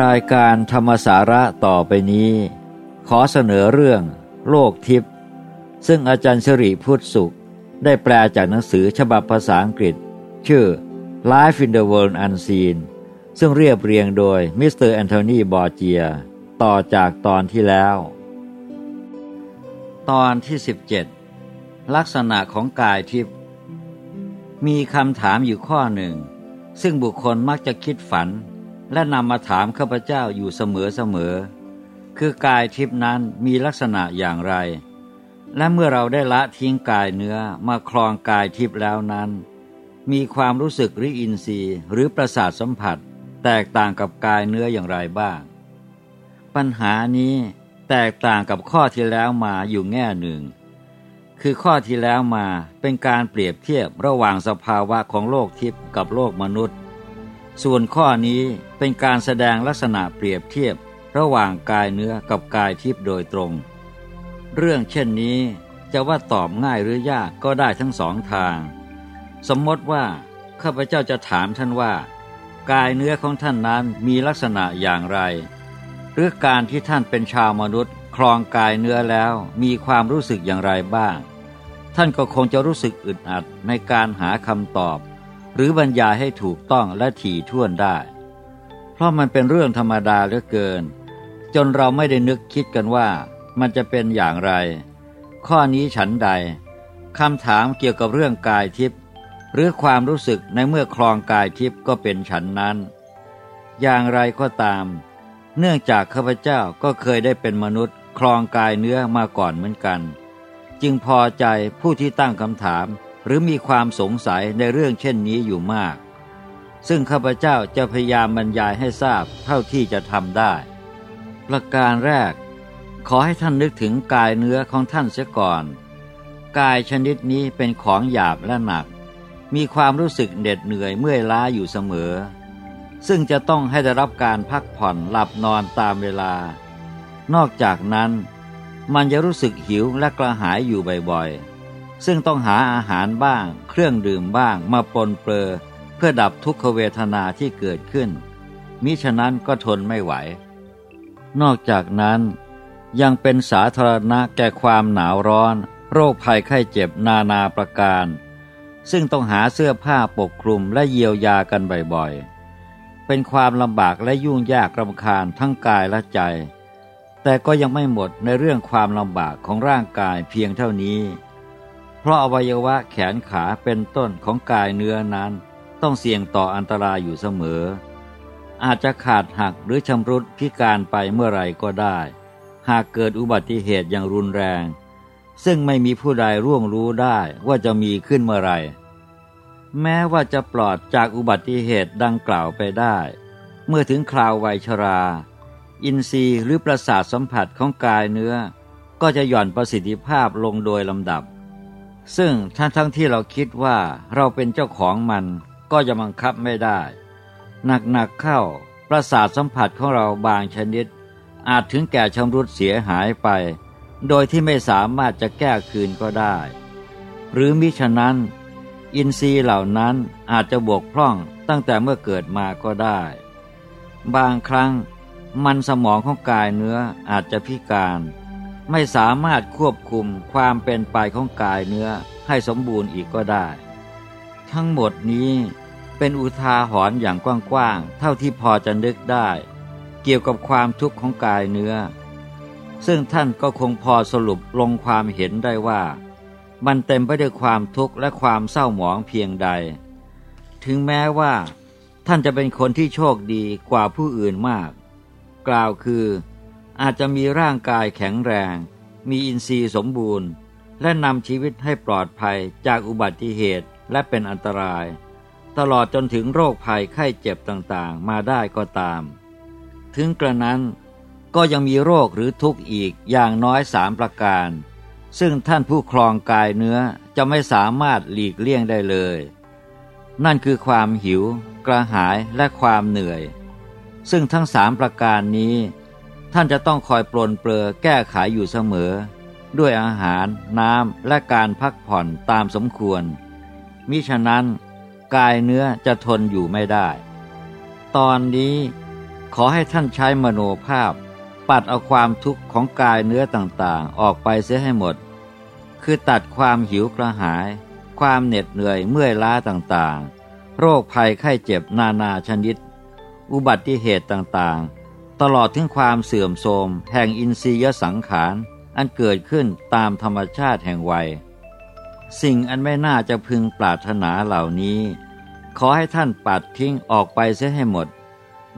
รายการธรรมสาระต่อไปนี้ ขอเสนอเรื่อง โลกทิพย์ซึ่งอาจารย์ชริพุทธสุข ได้แปลจากหนังสือฉบับภาษาอังกฤษ ชื่อ Life in the World Unseen ซึ่งเรียบเรียงโดยมิสเตอร์แอนโทนีบอร์เจีย ต่อจากตอนที่แล้ว ตอนที่ 17 ลักษณะของกายทิพย์มีคำถามอยู่ข้อหนึ่ง ซึ่งบุคคลมักจะคิดฝัน และนำมาถามข้าพเจ้าอยู่เสมอๆคือกายทิพนั้นมีลักษณะอย่างไร และเมื่อเราได้ละทิ้งกายเนื้อมาครองกายทิพแล้วนั้น มีความรู้สึกริอินทรีย์ หรือประสาทสัมผัส แตกต่างกับกายเนื้ออย่างไรบ้าง ปัญหานี้แตกต่างกับข้อที่แล้วมาอยู่แง่หนึ่ง คือข้อที่แล้วมาเป็นการเปรียบเทียบระหว่างสภาวะของโลกทิพย์กับโลกมนุษย์ ส่วนข้อนี้เป็นการแสดงลักษณะเปรียบเทียบระหว่างกายเนื้อกับกายทิพย์โดยตรง เรื่องเช่นนี้จะว่าตอบง่ายหรือยากก็ได้ทั้งสองทาง สมมติว่าข้าพเจ้าจะถามท่านว่า กายเนื้อของท่านนั้นมีลักษณะอย่างไร หรือการที่ท่านเป็นชาวมนุษย์ครองกายเนื้อแล้วมีความรู้สึกอย่างไรบ้าง ท่านก็คงจะรู้สึกอึดอัดในการหาคำตอบ หรือบรรยายให้ถูกต้องและถี่ถ้วนได้ เพราะมันเป็นเรื่องธรรมดาเหลือเกิน จนเราไม่ได้นึกคิดกันว่า มันจะเป็นอย่างไร ข้อนี้ฉันใดคำถามเกี่ยวกับเรื่องกายทิพย์หรือความรู้สึกในเมื่อคลองกายทิพย์ก็เป็นฉันนั้น อย่างไรก็ตาม เนื่องจากข้าพเจ้าก็เคยได้เป็นมนุษย์คลองกายเนื้อมาก่อนเหมือนกัน จึงพอใจผู้ที่ตั้งคำถาม หรือมีความสงสัยในเรื่องเช่นนี้อยู่มาก ซึ่งข้าพเจ้าจะพยายามบรรยายให้ทราบเท่าที่จะทำได้ ประการแรก ขอให้ท่านนึกถึงกายเนื้อของท่านเสียก่อน กายชนิดนี้เป็นของหยาบและหนัก มีความรู้สึกเหน็ดเหนื่อยเมื่อยล้าอยู่เสมอ ซึ่งจะต้องให้ได้รับการพักผ่อนหลับนอนตามเวลา นอกจากนั้น มันจะรู้สึกหิวและกระหายอยู่บ่อยๆ ซึ่งต้องหาอาหารบ้าง เครื่องดื่มบ้างมาปนเปื้อเพื่อดับทุกขเวทนาที่เกิดขึ้น มิฉะนั้นก็ทนไม่ไหว นอกจากนั้น ยังเป็นสาธารณะแก่ความหนาวร้อน โรคภัยไข้เจ็บนานาประการ ซึ่งต้องหาเสื้อผ้าปกคลุมและเยียวยากันบ่อยๆ เป็นความลำบากและยุ่งยากรำคาญทั้งกายและใจ แต่ก็ยังไม่หมดในเรื่องความลำบากของร่างกายเพียงเท่านี้ เพราะอวัยวะแขนขาเป็นต้นของกายเนื้อนั้น ต้องเสี่ยงต่ออันตรายอยู่เสมอ อาจจะขาดหักหรือชำรุดพิการไปเมื่อไรก็ได้ หากเกิดอุบัติเหตุอย่างรุนแรง ซึ่งไม่มีผู้ใดร่วงรู้ได้ว่าจะมีขึ้นเมื่อไร แม้ว่าจะปลอดจากอุบัติเหตุดังกล่าวไปได้ เมื่อถึงคราววัยชรา อินทรีย์หรือประสาทสัมผัสของกายเนื้อ ก็จะหย่อนประสิทธิภาพลงโดยลำดับ ซึ่งทั้งทั้งที่เราคิดว่าเราเป็นเจ้าของมันก็จะบังคับไม่ได้ หนักๆเข้าประสาทสัมผัสของเราบางชนิด อาจถึงแก่ชำรุดเสียหายไป โดยที่ไม่สามารถจะแก้คืนก็ได้ หรือมิฉะนั้น อินทรีย์เหล่านั้นอาจจะบวกพร่องตั้งแต่เมื่อเกิดมาก็ได้ บางครั้งมันสมองของกายเนื้ออาจจะพิการ ไม่สามารถควบคุมความเป็นไปของกายเนื้อให้สมบูรณ์อีกก็ได้ ทั้งหมดนี้เป็นอุทาหรณ์อย่างกว้างๆเท่าที่พอจะนึกได้ เกี่ยวกับความทุกข์ของกายเนื้อ ซึ่งท่านก็คงพอสรุปลงความเห็นได้ว่า มันเต็มไปด้วยความทุกข์และความเศร้าหมองเพียงใด ถึงแม้ว่า ท่านจะเป็นคนที่โชคดีกว่าผู้อื่นมาก กล่าวคือ อาจจะมีร่างกายแข็งแรง มีอินทรีย์สมบูรณ์ และนำชีวิตให้ปลอดภัยจากอุบัติเหตุและเป็นอันตราย ตลอดจนถึงโรคภัยไข้เจ็บต่างๆ มาได้ก็ตาม ถึงกระนั้นก็ยังมีโรคหรือทุกข์อีกอย่างน้อยสามประการ ซึ่งท่านผู้ครองกายเนื้อจะไม่สามารถหลีกเลี่ยงได้เลย นั่นคือความหิว กระหายและความเหนื่อย ซึ่งทั้งสามประการนี้ ท่านจะต้องคอยปลนเปลือแก้ไขอยู่เสมอ ด้วยอาหาร น้ำและการพักผ่อนตามสมควร มิฉะนั้น กายเนื้อจะทนอยู่ไม่ได้ ตอนนี้ขอให้ท่านใช้มโนภาพ ปัดเอาความทุกข์ของกายเนื้อต่างๆ ออกไปเสียให้หมด คือตัดความหิวกระหาย ความเหน็ดเหนื่อยเมื่อยล้าต่างๆ โรคภัยไข้เจ็บนานาชนิด อุบัติเหตุต่างๆ ตลอดถึงความเสื่อมโทรมแห่งอินทรียสังขาร อันเกิดขึ้นตามธรรมชาติแห่งวัย สิ่งอันไม่น่าจะพึงปรารถนาเหล่านี้ ขอให้ท่านปัดทิ้งออกไปเสียให้หมด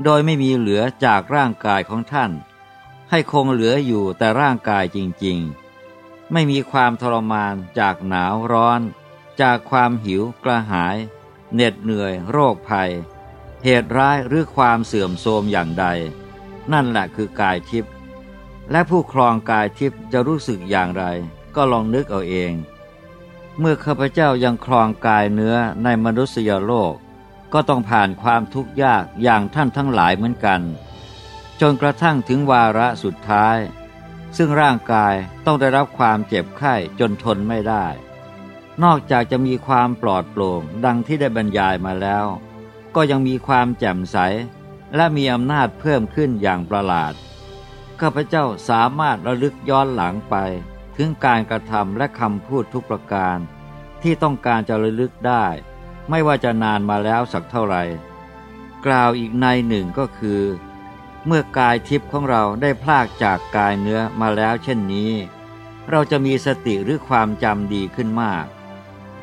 โดยไม่มีเหลือจากร่างกายของท่าน ให้คงเหลืออยู่แต่ร่างกายจริงๆ ไม่มีความทรมานจากหนาวร้อน จากความหิวกระหาย เหน็ดเหนื่อย โรคภัย เหตุร้ายหรือความเสื่อมโทรมอย่างใด นั่นแหละคือกายทิพย์และผู้ครองกายทิพย์จะรู้สึกอย่างไร ก็ลองนึกเอาเอง เมื่อข้าพเจ้ายังครองกายเนื้อในมนุษยโลก ก็ต้องผ่านความทุกข์ยากอย่างท่านทั้งหลายเหมือนกัน จนกระทั่งถึงวาระสุดท้าย ซึ่งร่างกายต้องได้รับความเจ็บไข้จนทนไม่ได้ นอกจากจะมีความปลอดโปร่งดังที่ได้บรรยายมาแล้ว ก็ยังมีความแจ่มใส และมีอำนาจเพิ่มขึ้นอย่างประหลาด ข้าพเจ้าสามารถระลึกย้อนหลังไป ถึงการกระทำและคำพูดทุกประการ ที่ต้องการจะระลึกได้ ไม่ว่าจะนานมาแล้วสักเท่าไหร่กล่าวอีกในหนึ่งก็คือ เมื่อกายทิพย์ของเราได้พลากจากกายเนื้อมาแล้วเช่นนี้ เราจะมีสติหรือความจำดีขึ้นมาก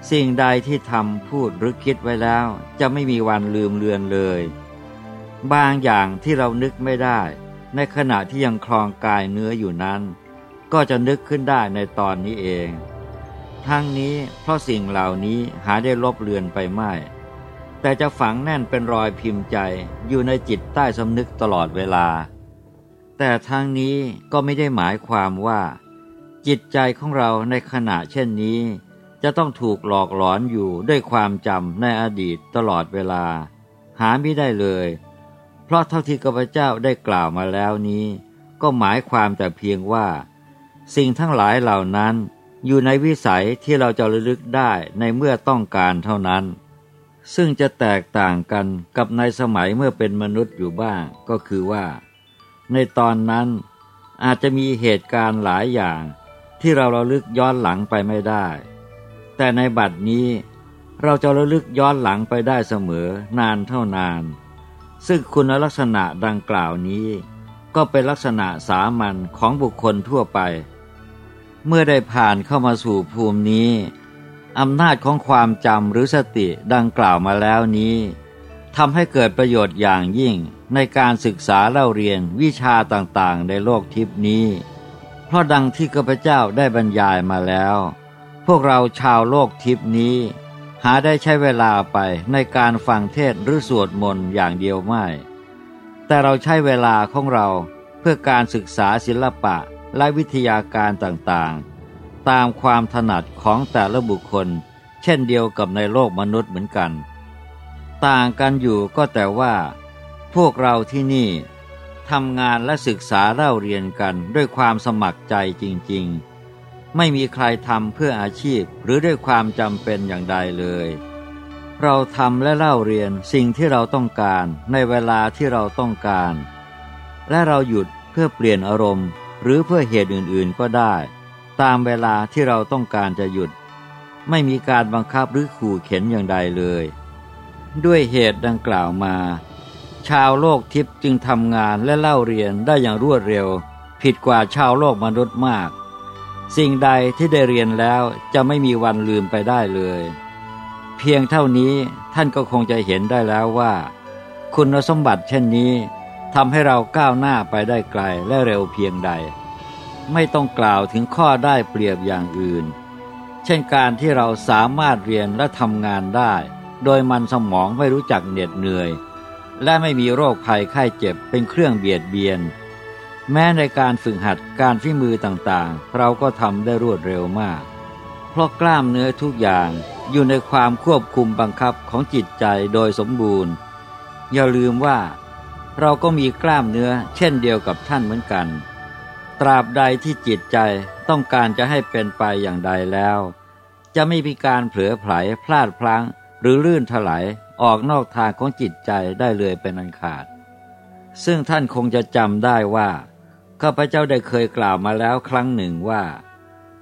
สิ่งใดที่ทำพูดหรือคิดไว้แล้ว จะไม่มีวันลืมเลือนเลย บางอย่างที่เรานึกไม่ได้ ในขณะที่ยังคลองกายเนื้ออยู่นั้น ก็จะนึกขึ้นได้ในตอนนี้เอง ทั้งนี้เพราะสิ่งเหล่านี้หาได้ลบเลือนไปไม่ แต่จะฝังแน่นเป็นรอยพิมพ์ใจอยู่ในจิตใต้สำนึกตลอดเวลา แต่ทั้งนี้ก็ไม่ได้หมายความว่า จิตใจของเราในขณะเช่นนี้ จะต้องถูกหลอกหลอนอยู่ด้วยความจำในอดีตตลอดเวลา หาไม่ได้เลย ราะเท่าที่ข้าพเจ้าได้กล่าวมาแล้วนี้ ก็หมายความแต่เพียงว่า สิ่งทั้งหลายเหล่านั้น อยู่ในวิสัยที่เราจะระลึกได้ในเมื่อต้องการเท่านั้น ซึ่งจะแตกต่างกันกับในสมัยเมื่อเป็นมนุษย์อยู่บ้างก็คือว่า ในตอนนั้นอาจจะมีเหตุการณ์หลายอย่างที่เราระลึกย้อนหลังไปไม่ได้ แต่ในบัดนี้เราจะระลึกย้อนหลังไปได้เสมอนานเท่านาน ซึ่งคุณลักษณะดังกล่าวนี้ ก็เป็นลักษณะสามัญของบุคคลทั่วไป เมื่อได้ผ่านเข้ามาสู่ภูมินี้อำนาจของความจำหรือสติดังกล่าวมาแล้วนี้ทำให้เกิดประโยชน์อย่างยิ่งในการศึกษาเล่าเรียนวิชาต่างๆ ในโลกทิพนี้ เพราะดังที่ข้าพเจ้าได้บรรยายมาแล้ว พวกเราชาวโลกทิพนี้ หาได้ใช้เวลาไปในการฟังเทศหรือสวดมนต์อย่างเดียวไม่ แต่เราใช้เวลาของเราเพื่อการศึกษาศิลปะและวิทยาการต่างๆ ตามความถนัดของแต่ละบุคคล เช่นเดียวกับในโลกมนุษย์เหมือนกัน ต่างกันอยู่ก็แต่ว่า พวกเราที่นี่ทำงานและศึกษาเล่าเรียนกันด้วยความสมัครใจจริง ๆ ไม่มีใครทำเพื่ออาชีพหรือด้วยความจำเป็นอย่างใดเลย เราทำและเล่าเรียนสิ่งที่เราต้องการในเวลาที่เราต้องการ และเราหยุดเพื่อเปลี่ยนอารมณ์ หรือเพื่อเหตุอื่นๆก็ได้ ตามเวลาที่เราต้องการจะหยุด ไม่มีการบังคับหรือขู่เข็นอย่างใดเลย ด้วยเหตุดังกล่าวมา ชาวโลกทิพย์จึงทำงานและเล่าเรียนได้อย่างรวดเร็ว ผิดกว่าชาวโลกมนุษย์มาก สิ่งใดที่ได้เรียนแล้วจะไม่มีวันลืมไปได้เลย เพียงเท่านี้ท่านก็คงจะเห็นได้แล้วว่า คุณสมบัติเช่นนี้ทำให้เราก้าวหน้าไปได้ไกลและเร็วเพียงใด ไม่ต้องกล่าวถึงข้อได้เปรียบอย่างอื่น เช่นการที่เราสามารถเรียนและทำงานได้ โดยมันสมองไม่รู้จักเหน็ดเหนื่อย และไม่มีโรคภัยไข้เจ็บเป็นเครื่องเบียดเบียน แม้ในการฝึกหัดการฝีมือต่างๆ เราก็ทำได้รวดเร็วมาก เพราะกล้ามเนื้อทุกอย่างอยู่ในความควบคุมบังคับของจิตใจโดยสมบูรณ์ อย่าลืมว่า เราก็มีกล้ามเนื้อเช่นเดียวกับท่านเหมือนกัน ตราบใดที่จิตใจต้องการจะให้เป็นไปอย่างใดแล้ว จะไม่มีการเผลอไผลพลาดพลั้ง หรือลื่นถลายออกนอกทางของจิตใจได้เลยเป็นอันขาด ซึ่งท่านคงจะจำได้ว่า ข้าพเจ้าได้เคยกล่าวมาแล้วครั้งหนึ่งว่า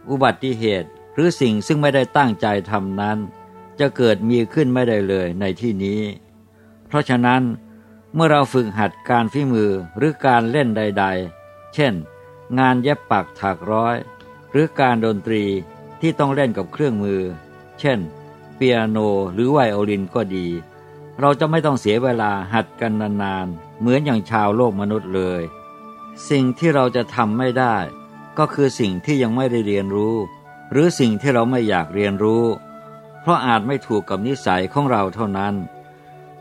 อุบัติเหตุหรือสิ่งซึ่งไม่ได้ตั้งใจทำนั้น จะเกิดมีขึ้นไม่ได้เลยในที่นี้ เพราะฉะนั้นเมื่อเราฝึกหัดการฝีมือหรือการเล่นใด ๆ เช่น งานเย็บปักถักร้อย หรือการดนตรีที่ต้องเล่นกับเครื่องมือ เช่น เปียโนหรือไวโอลินก็ดี เราจะไม่ต้องเสียเวลาหัดกันนานๆ เหมือนอย่างชาวโลกมนุษย์เลย สิ่งที่เราจะทำไม่ได้ ก็คือสิ่งที่ยังไม่ได้เรียนรู้ หรือสิ่งที่เราไม่อยากเรียนรู้ เพราะอาจไม่ถูกกับนิสัยของเราเท่านั้น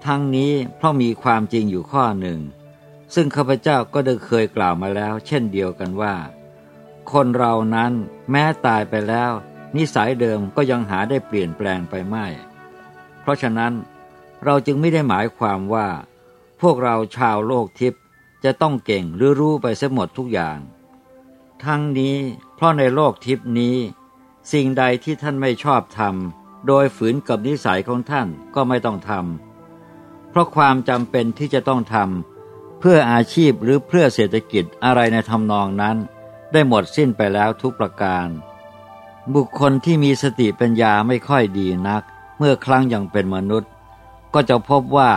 ทั้งนี้เพราะมีความจริงอยู่ข้อหนึ่ง ซึ่งข้าพเจ้าก็ได้เคยกล่าวมาแล้ว เช่นเดียวกันว่า คนเรานั้นแม้ตายไปแล้ว นิสัยเดิมก็ยังหาได้เปลี่ยนแปลงไปไม่ เพราะฉะนั้นเราจึงไม่ได้หมายความว่า พวกเราชาวโลกทิพย์ จะต้องเก่งหรือรู้ไปเสียหมดทุกอย่าง ทั้งนี้เพราะในโลกทิพนี้ สิ่งใดที่ท่านไม่ชอบทำโดยฝืนกับนิสัยของท่านก็ไม่ต้องทำเพราะความจำเป็นที่จะต้องทำเพื่ออาชีพหรือเพื่อเศรษฐกิจอะไรในทำนองนั้น ได้หมดสิ้นไปแล้วทุกประการ บุคคลที่มีสติปัญญาไม่ค่อยดีนัก เมื่อครั้งยังเป็นมนุษย์ ก็จะพบว่า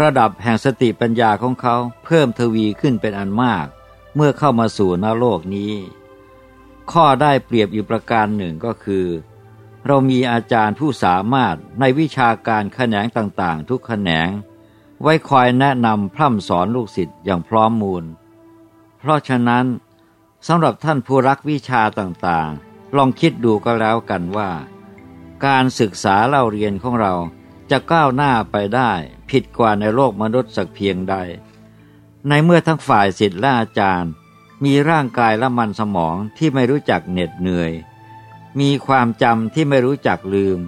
ระดับแห่งสติปัญญาของเขาเพิ่มทวีขึ้นเป็นอันมาก เมื่อเข้ามาสู่นโลกนี้ ข้อได้เปรียบอยู่ประการหนึ่งก็คือ เรามีอาจารย์ผู้สามารถในวิชาการแขนงต่างๆ ทุกแขนง ไว้คอยแนะนำพร่ำสอนลูกศิษย์อย่างพร้อมมูล เพราะฉะนั้นสำหรับท่านผู้รักวิชาต่างๆ ลองคิดดูก็แล้วกันว่า การศึกษาเล่าเรียนของเรา จะก้าวหน้าไปได้ผิดกว่าในโลกมนุษย์สักเพียงใด ในเมื่อทั้งฝ่ายศิษย์และอาจารย์ มีร่างกายและมันสมองที่ไม่รู้จักเหน็ดเหนื่อย มีความจำที่ไม่รู้จักลืม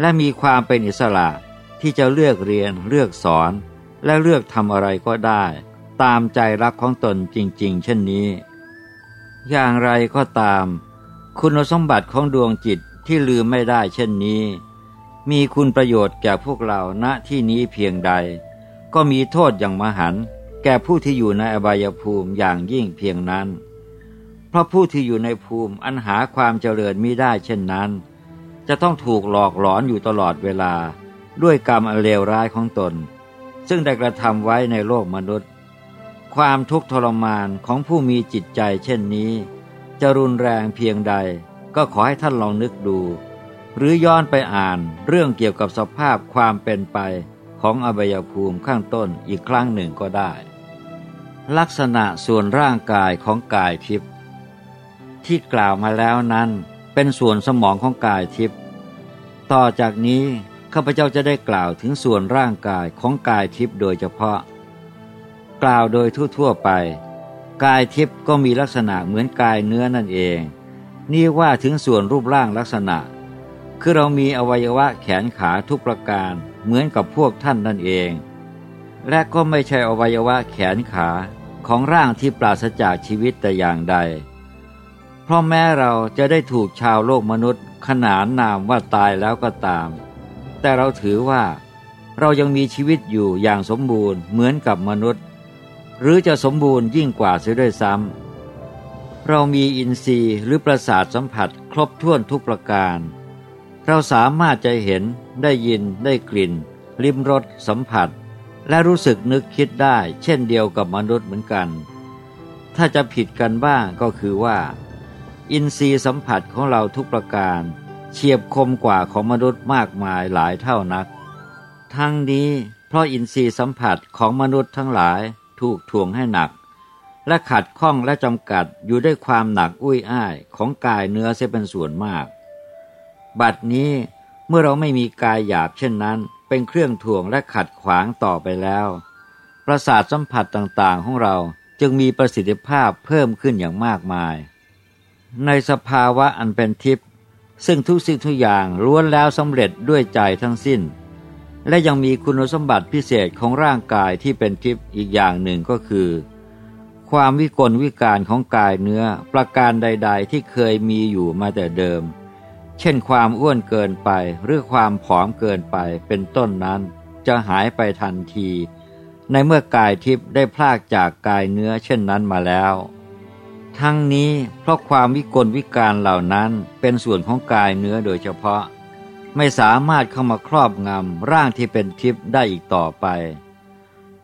และมีความเป็นอิสระที่จะเลือกเรียนเลือกสอน และเลือกทำอะไรก็ได้ ตามใจรักของตนจริง ๆ เช่นนี้ อย่างไรก็ตาม คุณสมบัติของดวงจิตที่ลืมไม่ได้เช่นนี้ มีคุณประโยชน์แก่พวกเราณที่นี้เพียงใด ก็มีโทษอย่างมหันแก่ผู้ที่อยู่ในอบายภูมิอย่างยิ่งเพียงนั้น เพราะผู้ที่อยู่ในภูมิอันหาความเจริญมิได้เช่นนั้น จะต้องถูกหลอกหลอนอยู่ตลอดเวลา ด้วยกรรมอันเลวร้ายของตน ซึ่งได้กระทำไว้ในโลกมนุษย์ ความทุกข์ทรมานของผู้มีจิตใจเช่นนี้ จะรุนแรงเพียงใดก็ขอให้ท่านลองนึกดู หรือย้อนไปอ่านเรื่องเกี่ยวกับสภาพความเป็นไปของอบายภูมิข้างต้นอีกครั้งหนึ่งก็ได้ ลักษณะส่วนร่างกายของกายทิพย์ที่กล่าวมาแล้วนั้นเป็นส่วนสมองของกายทิพย์ต่อจากนี้ข้าพเจ้าจะได้กล่าวถึงส่วนร่างกายของกายทิพย์โดยเฉพาะ กล่าวโดยทั่วๆไป กายทิพย์ก็มีลักษณะเหมือนกายเนื้อนั่นเอง นี่ว่าถึงส่วนรูปร่างลักษณะ คือเรามีอวัยวะแขนขาทุกประการเหมือนกับพวกท่านนั่นเอง และก็ไม่ใช่อวัยวะแขนขาของร่างที่ปราศจากชีวิตแต่อย่างใด เพราะแม้เราจะได้ถูกชาวโลกมนุษย์ ขนานนามว่าตายแล้วก็ตาม แต่เราถือว่าเรายังมีชีวิตอยู่อย่างสมบูรณ์เหมือนกับมนุษย์ หรือจะสมบูรณ์ยิ่งกว่าเสียด้วยซ้ำเรามีอินทรีย์หรือประสาทสัมผัสครบถ้วนทุกประการ เราสามารถจะเห็นได้ยินได้กลิ่น ลิ้มรสสัมผัส และรู้สึกนึกคิดได้ เช่นเดียวกับมนุษย์เหมือนกัน ถ้าจะผิดกันบ้างก็คือว่า อินทรีย์สัมผัสของเราทุกประการ เฉียบคมกว่าของมนุษย์มากมายหลายเท่านัก ทั้งนี้เพราะอินทรีย์สัมผัสของมนุษย์ทั้งหลายถูกถ่วงให้หนัก และขัดข้องและจำกัดอยู่ด้วยความหนักอุ้ยอ้ายของกายเนื้อเสียเป็นส่วนมาก บัดนี้เมื่อเราไม่มีกายหยาบเช่นนั้น เป็นเครื่องถ่วงและขัดขวางต่อไปแล้ว ประสาทสัมผัสต่างๆของเราจึงมีประสิทธิภาพเพิ่มขึ้นอย่างมากมาย ในสภาวะอันเป็นทิพย์ซึ่งทุกสิ่งทุกอย่างล้วนแล้วสำเร็จด้วยใจทั้งสิ้น และยังมีคุณสมบัติพิเศษของร่างกายที่เป็นทิพย์อีกอย่างหนึ่งก็คือ ความวิกลวิการของกายเนื้อประการใด ๆ ที่เคยมีอยู่มาแต่เดิม เช่นความอ้วนเกินไปหรือความผอมเกินไปเป็นต้นนั้น จะหายไปทันที ในเมื่อกายทิพย์ได้พลากจากกายเนื้อเช่นนั้นมาแล้ว ทั้งนี้เพราะความวิกลวิการเหล่านั้นเป็นส่วนของกายเนื้อโดยเฉพาะ ไม่สามารถเข้ามาครอบงำร่างที่เป็นทิพย์ได้อีกต่อไป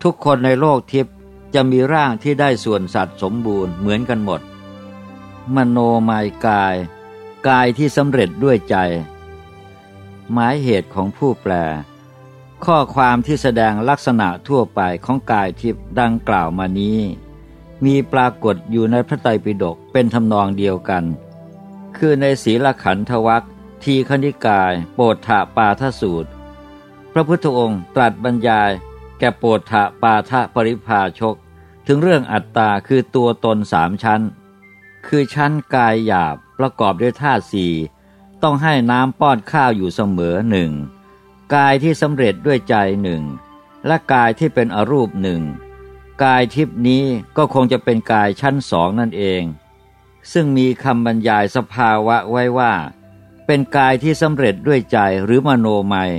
ทุกคนในโลกทิพย์จะมีร่างที่ได้ส่วนสัตว์สมบูรณ์เหมือนกันหมด มโนมายกาย กายที่สำเร็จด้วยใจ หมายเหตุของผู้แปล ข้อความที่แสดงลักษณะทั่วไปของกายทิพย์ดังกล่าวมานี้ มีปรากฏอยู่ในพระไตรปิฎกเป็นทำนองเดียวกัน คือในศีลขันธวัคทีคณิกาย โปรถะปาทสูตร พระพุทธองค์ตรัสบรรยาย แก่โปรถะปาทะปริภาชก ถึงเรื่องอัตตาคือตัวตนสามชั้น คือชั้นกายหยาบ ประกอบด้วยธาตุสี่ต้องให้น้ำป้อนข้าวอยู่เสมอหนึ่งกายที่สำเร็จด้วยใจหนึ่งและกายที่เป็นอรูปหนึ่งกายทิพนี้ก็คงจะเป็นกายชั้นสองนั่นเอง ซึ่งมีคำบรรยายสภาวะไว้ว่า เป็นกายที่สำเร็จด้วยใจหรือมโนมัย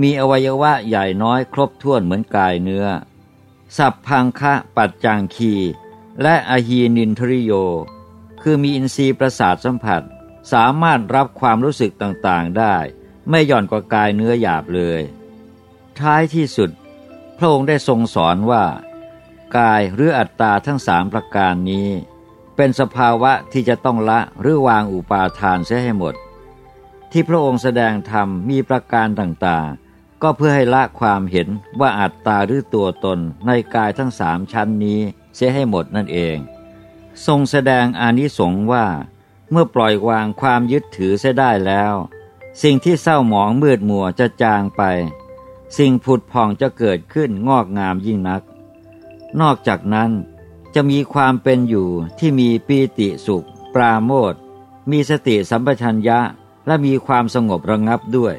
มีอวัยวะใหญ่น้อยครบถ้วนเหมือนกายเนื้อ สัพพังคะปัจจังคี และอหีนินทริโย คือมีอินทรีย์ประสาทสัมผัส สามารถรับความรู้สึกต่างๆได้ ไม่หย่อนกว่ากายเนื้อหยาบเลย ท้ายที่สุด พระองค์ได้ทรงสอนว่า กายหรืออัตตาทั้งสามประการนี้ เป็นสภาวะที่จะต้องละหรือวางอุปาทานเสียให้หมด ที่พระองค์แสดงธรรมมีประการต่างๆ ก็เพื่อให้ละความเห็นว่าอัตตาหรือตัวตนในกายทั้งสามชั้นนี้เสียให้หมดนั่นเอง ทรงแสดงอานิสงส์ว่า เมื่อปล่อยวางความยึดถือเสียได้แล้ว สิ่งที่เศร้าหมองมืดมัวจะจางไป สิ่งผุดผ่องจะเกิดขึ้นงอกงามยิ่งนัก นอกจากนั้นจะมีความเป็นอยู่ที่มีปีติสุข ปราโมทมีสติสัมปชัญญะและมีความสงบระงับด้วย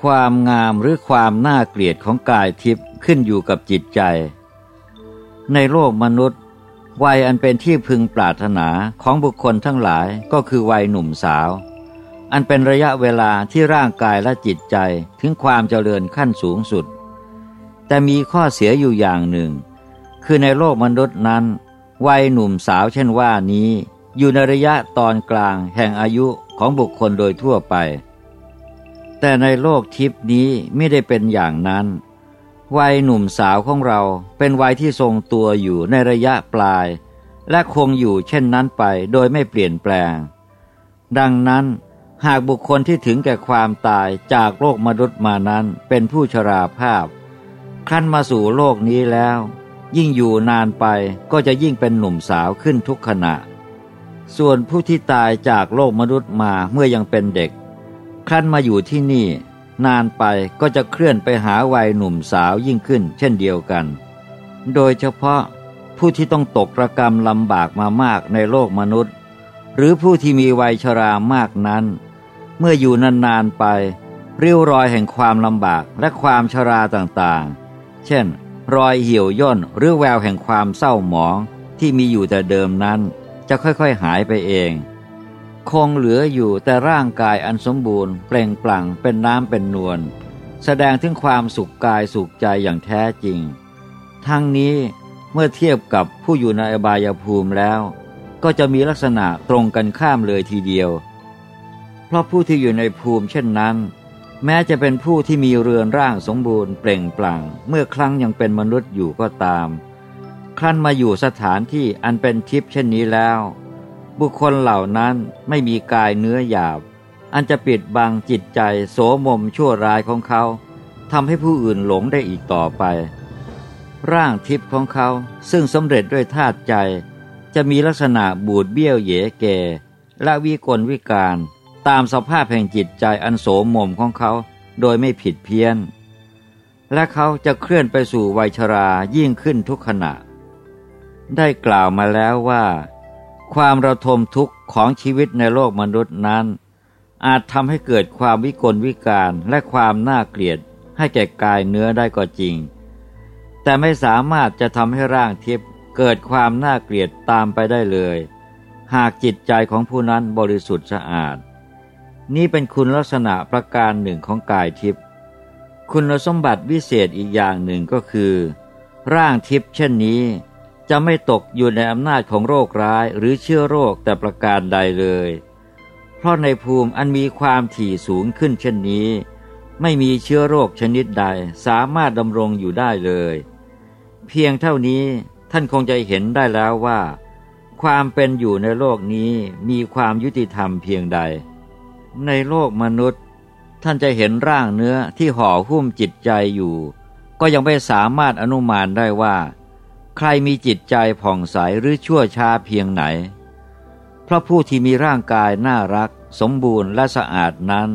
ความงามหรือความน่าเกลียดของกายทิพย์ขึ้นอยู่กับจิตใจ ในโลกมนุษย์ วัยอันเป็นที่พึงปรารถนาของบุคคลทั้งหลายก็คือวัยหนุ่มสาว อันเป็นระยะเวลาที่ร่างกายและจิตใจถึงความเจริญขั้นสูงสุด แต่มีข้อเสียอยู่อย่างหนึ่ง คือในโลกมนุษย์นั้น วัยหนุ่มสาวเช่นว่านี้ อยู่ในระยะตอนกลางแห่งอายุของบุคคลโดยทั่วไป แต่ในโลกทิพนี้ไม่ได้เป็นอย่างนั้น วัยหนุ่มสาวของเราเป็นวัยที่ทรงตัวอยู่ในระยะปลาย และคงอยู่เช่นนั้นไปโดยไม่เปลี่ยนแปลง ดังนั้นหากบุคคลที่ถึงแก่ความตายจากโลกมนุษย์มานั้นเป็นผู้ชราภาพขั้นมาสู่โลกนี้แล้ว ยิ่งอยู่นานไปก็จะยิ่งเป็นหนุ่มสาวขึ้นทุกขณะ ส่วนผู้ที่ตายจากโลกมนุษย์มาเมื่อยังเป็นเด็กครั้นมาอยู่ที่นี่ นานไปก็จะเคลื่อนไปหาวัยหนุ่มสาวยิ่งขึ้น เช่นเดียวกัน โดยเฉพาะผู้ที่ต้องตกระกรรมลำบากมามากในโลกมนุษย์ หรือผู้ที่มีวัยชรามากนั้น เมื่ออยู่นานๆไปริ้วรอยแห่งความลำบากและความชราต่างๆ เช่น รอยเหี่ยวย่นหรือแววแห่งความเศร้าหมองที่มีอยู่แต่เดิมนั้น จะค่อยๆหายไปเอง คงเหลืออยู่แต่ร่างกายอันสมบูรณ์ เปล่งปลั่งเป็นน้ำเป็นนวลแสดงถึงความสุขกายสุขใจอย่างแท้จริง ทั้งนี้เมื่อเทียบกับผู้อยู่ในอบายภูมิแล้ว ก็จะมีลักษณะตรงกันข้ามเลยทีเดียว เพราะผู้ที่อยู่ในภูมิเช่นนั้น แม้จะเป็นผู้ที่มีเรือนร่างสมบูรณ์เปล่งปลั่ง เมื่อครั้งยังเป็นมนุษย์อยู่ก็ตามครั้นมาอยู่สถานที่อันเป็นทิพย์เช่นนี้แล้ว บุคคลเหล่านั้นไม่มีกายเนื้อหยาบ อันจะปิดบังจิตใจโสมมชั่วร้ายของเขาทำให้ผู้อื่นหลงได้อีกต่อไป ร่างทิพย์ของเขาซึ่งสำเร็จด้วยธาตุใจ จะมีลักษณะบูดเบี้ยวเหยแก่และวิกลวิการตามสภาพแห่งจิตใจอันโสมมของเขาโดยไม่ผิดเพี้ยน และเขาจะเคลื่อนไปสู่วัยชรายิ่งขึ้นทุกขณะ ได้กล่าวมาแล้วว่า ความระทมทุกข์ของชีวิตในโลกมนุษย์นั้น อาจทำให้เกิดความวิกลวิการและความน่าเกลียดให้แก่กายเนื้อได้ก็จริง แต่ไม่สามารถจะทำให้ร่างทิพย์เกิดความน่าเกลียดตามไปได้เลย หากจิตใจของผู้นั้นบริสุทธิ์สะอาด นี่เป็นคุณลักษณะประการหนึ่งของกายทิพย์คุณสมบัติวิเศษอีกอย่างหนึ่งก็คือ ร่างทิพย์เช่นนี้ จะไม่ตกอยู่ในอำนาจของโรคร้ายหรือเชื้อโรคแต่ประการใดเลย เพราะในภูมิอันมีความถี่สูงขึ้นเช่นนี้ ไม่มีเชื้อโรคชนิดใดสามารถดำรงอยู่ได้เลย เพียงเท่านี้ท่านคงจะเห็นได้แล้วว่า ความเป็นอยู่ในโลกนี้มีความยุติธรรมเพียงใด ในโลกมนุษย์ ท่านจะเห็นร่างเนื้อที่ห่อหุ้มจิตใจอยู่ ก็ยังไม่สามารถอนุมานได้ว่า ใครมีจิตใจผ่องใสหรือชั่วช้าเพียงไหนเพราะผู้ที่มีร่างกายน่ารัก สมบูรณ์และสะอาดนั้น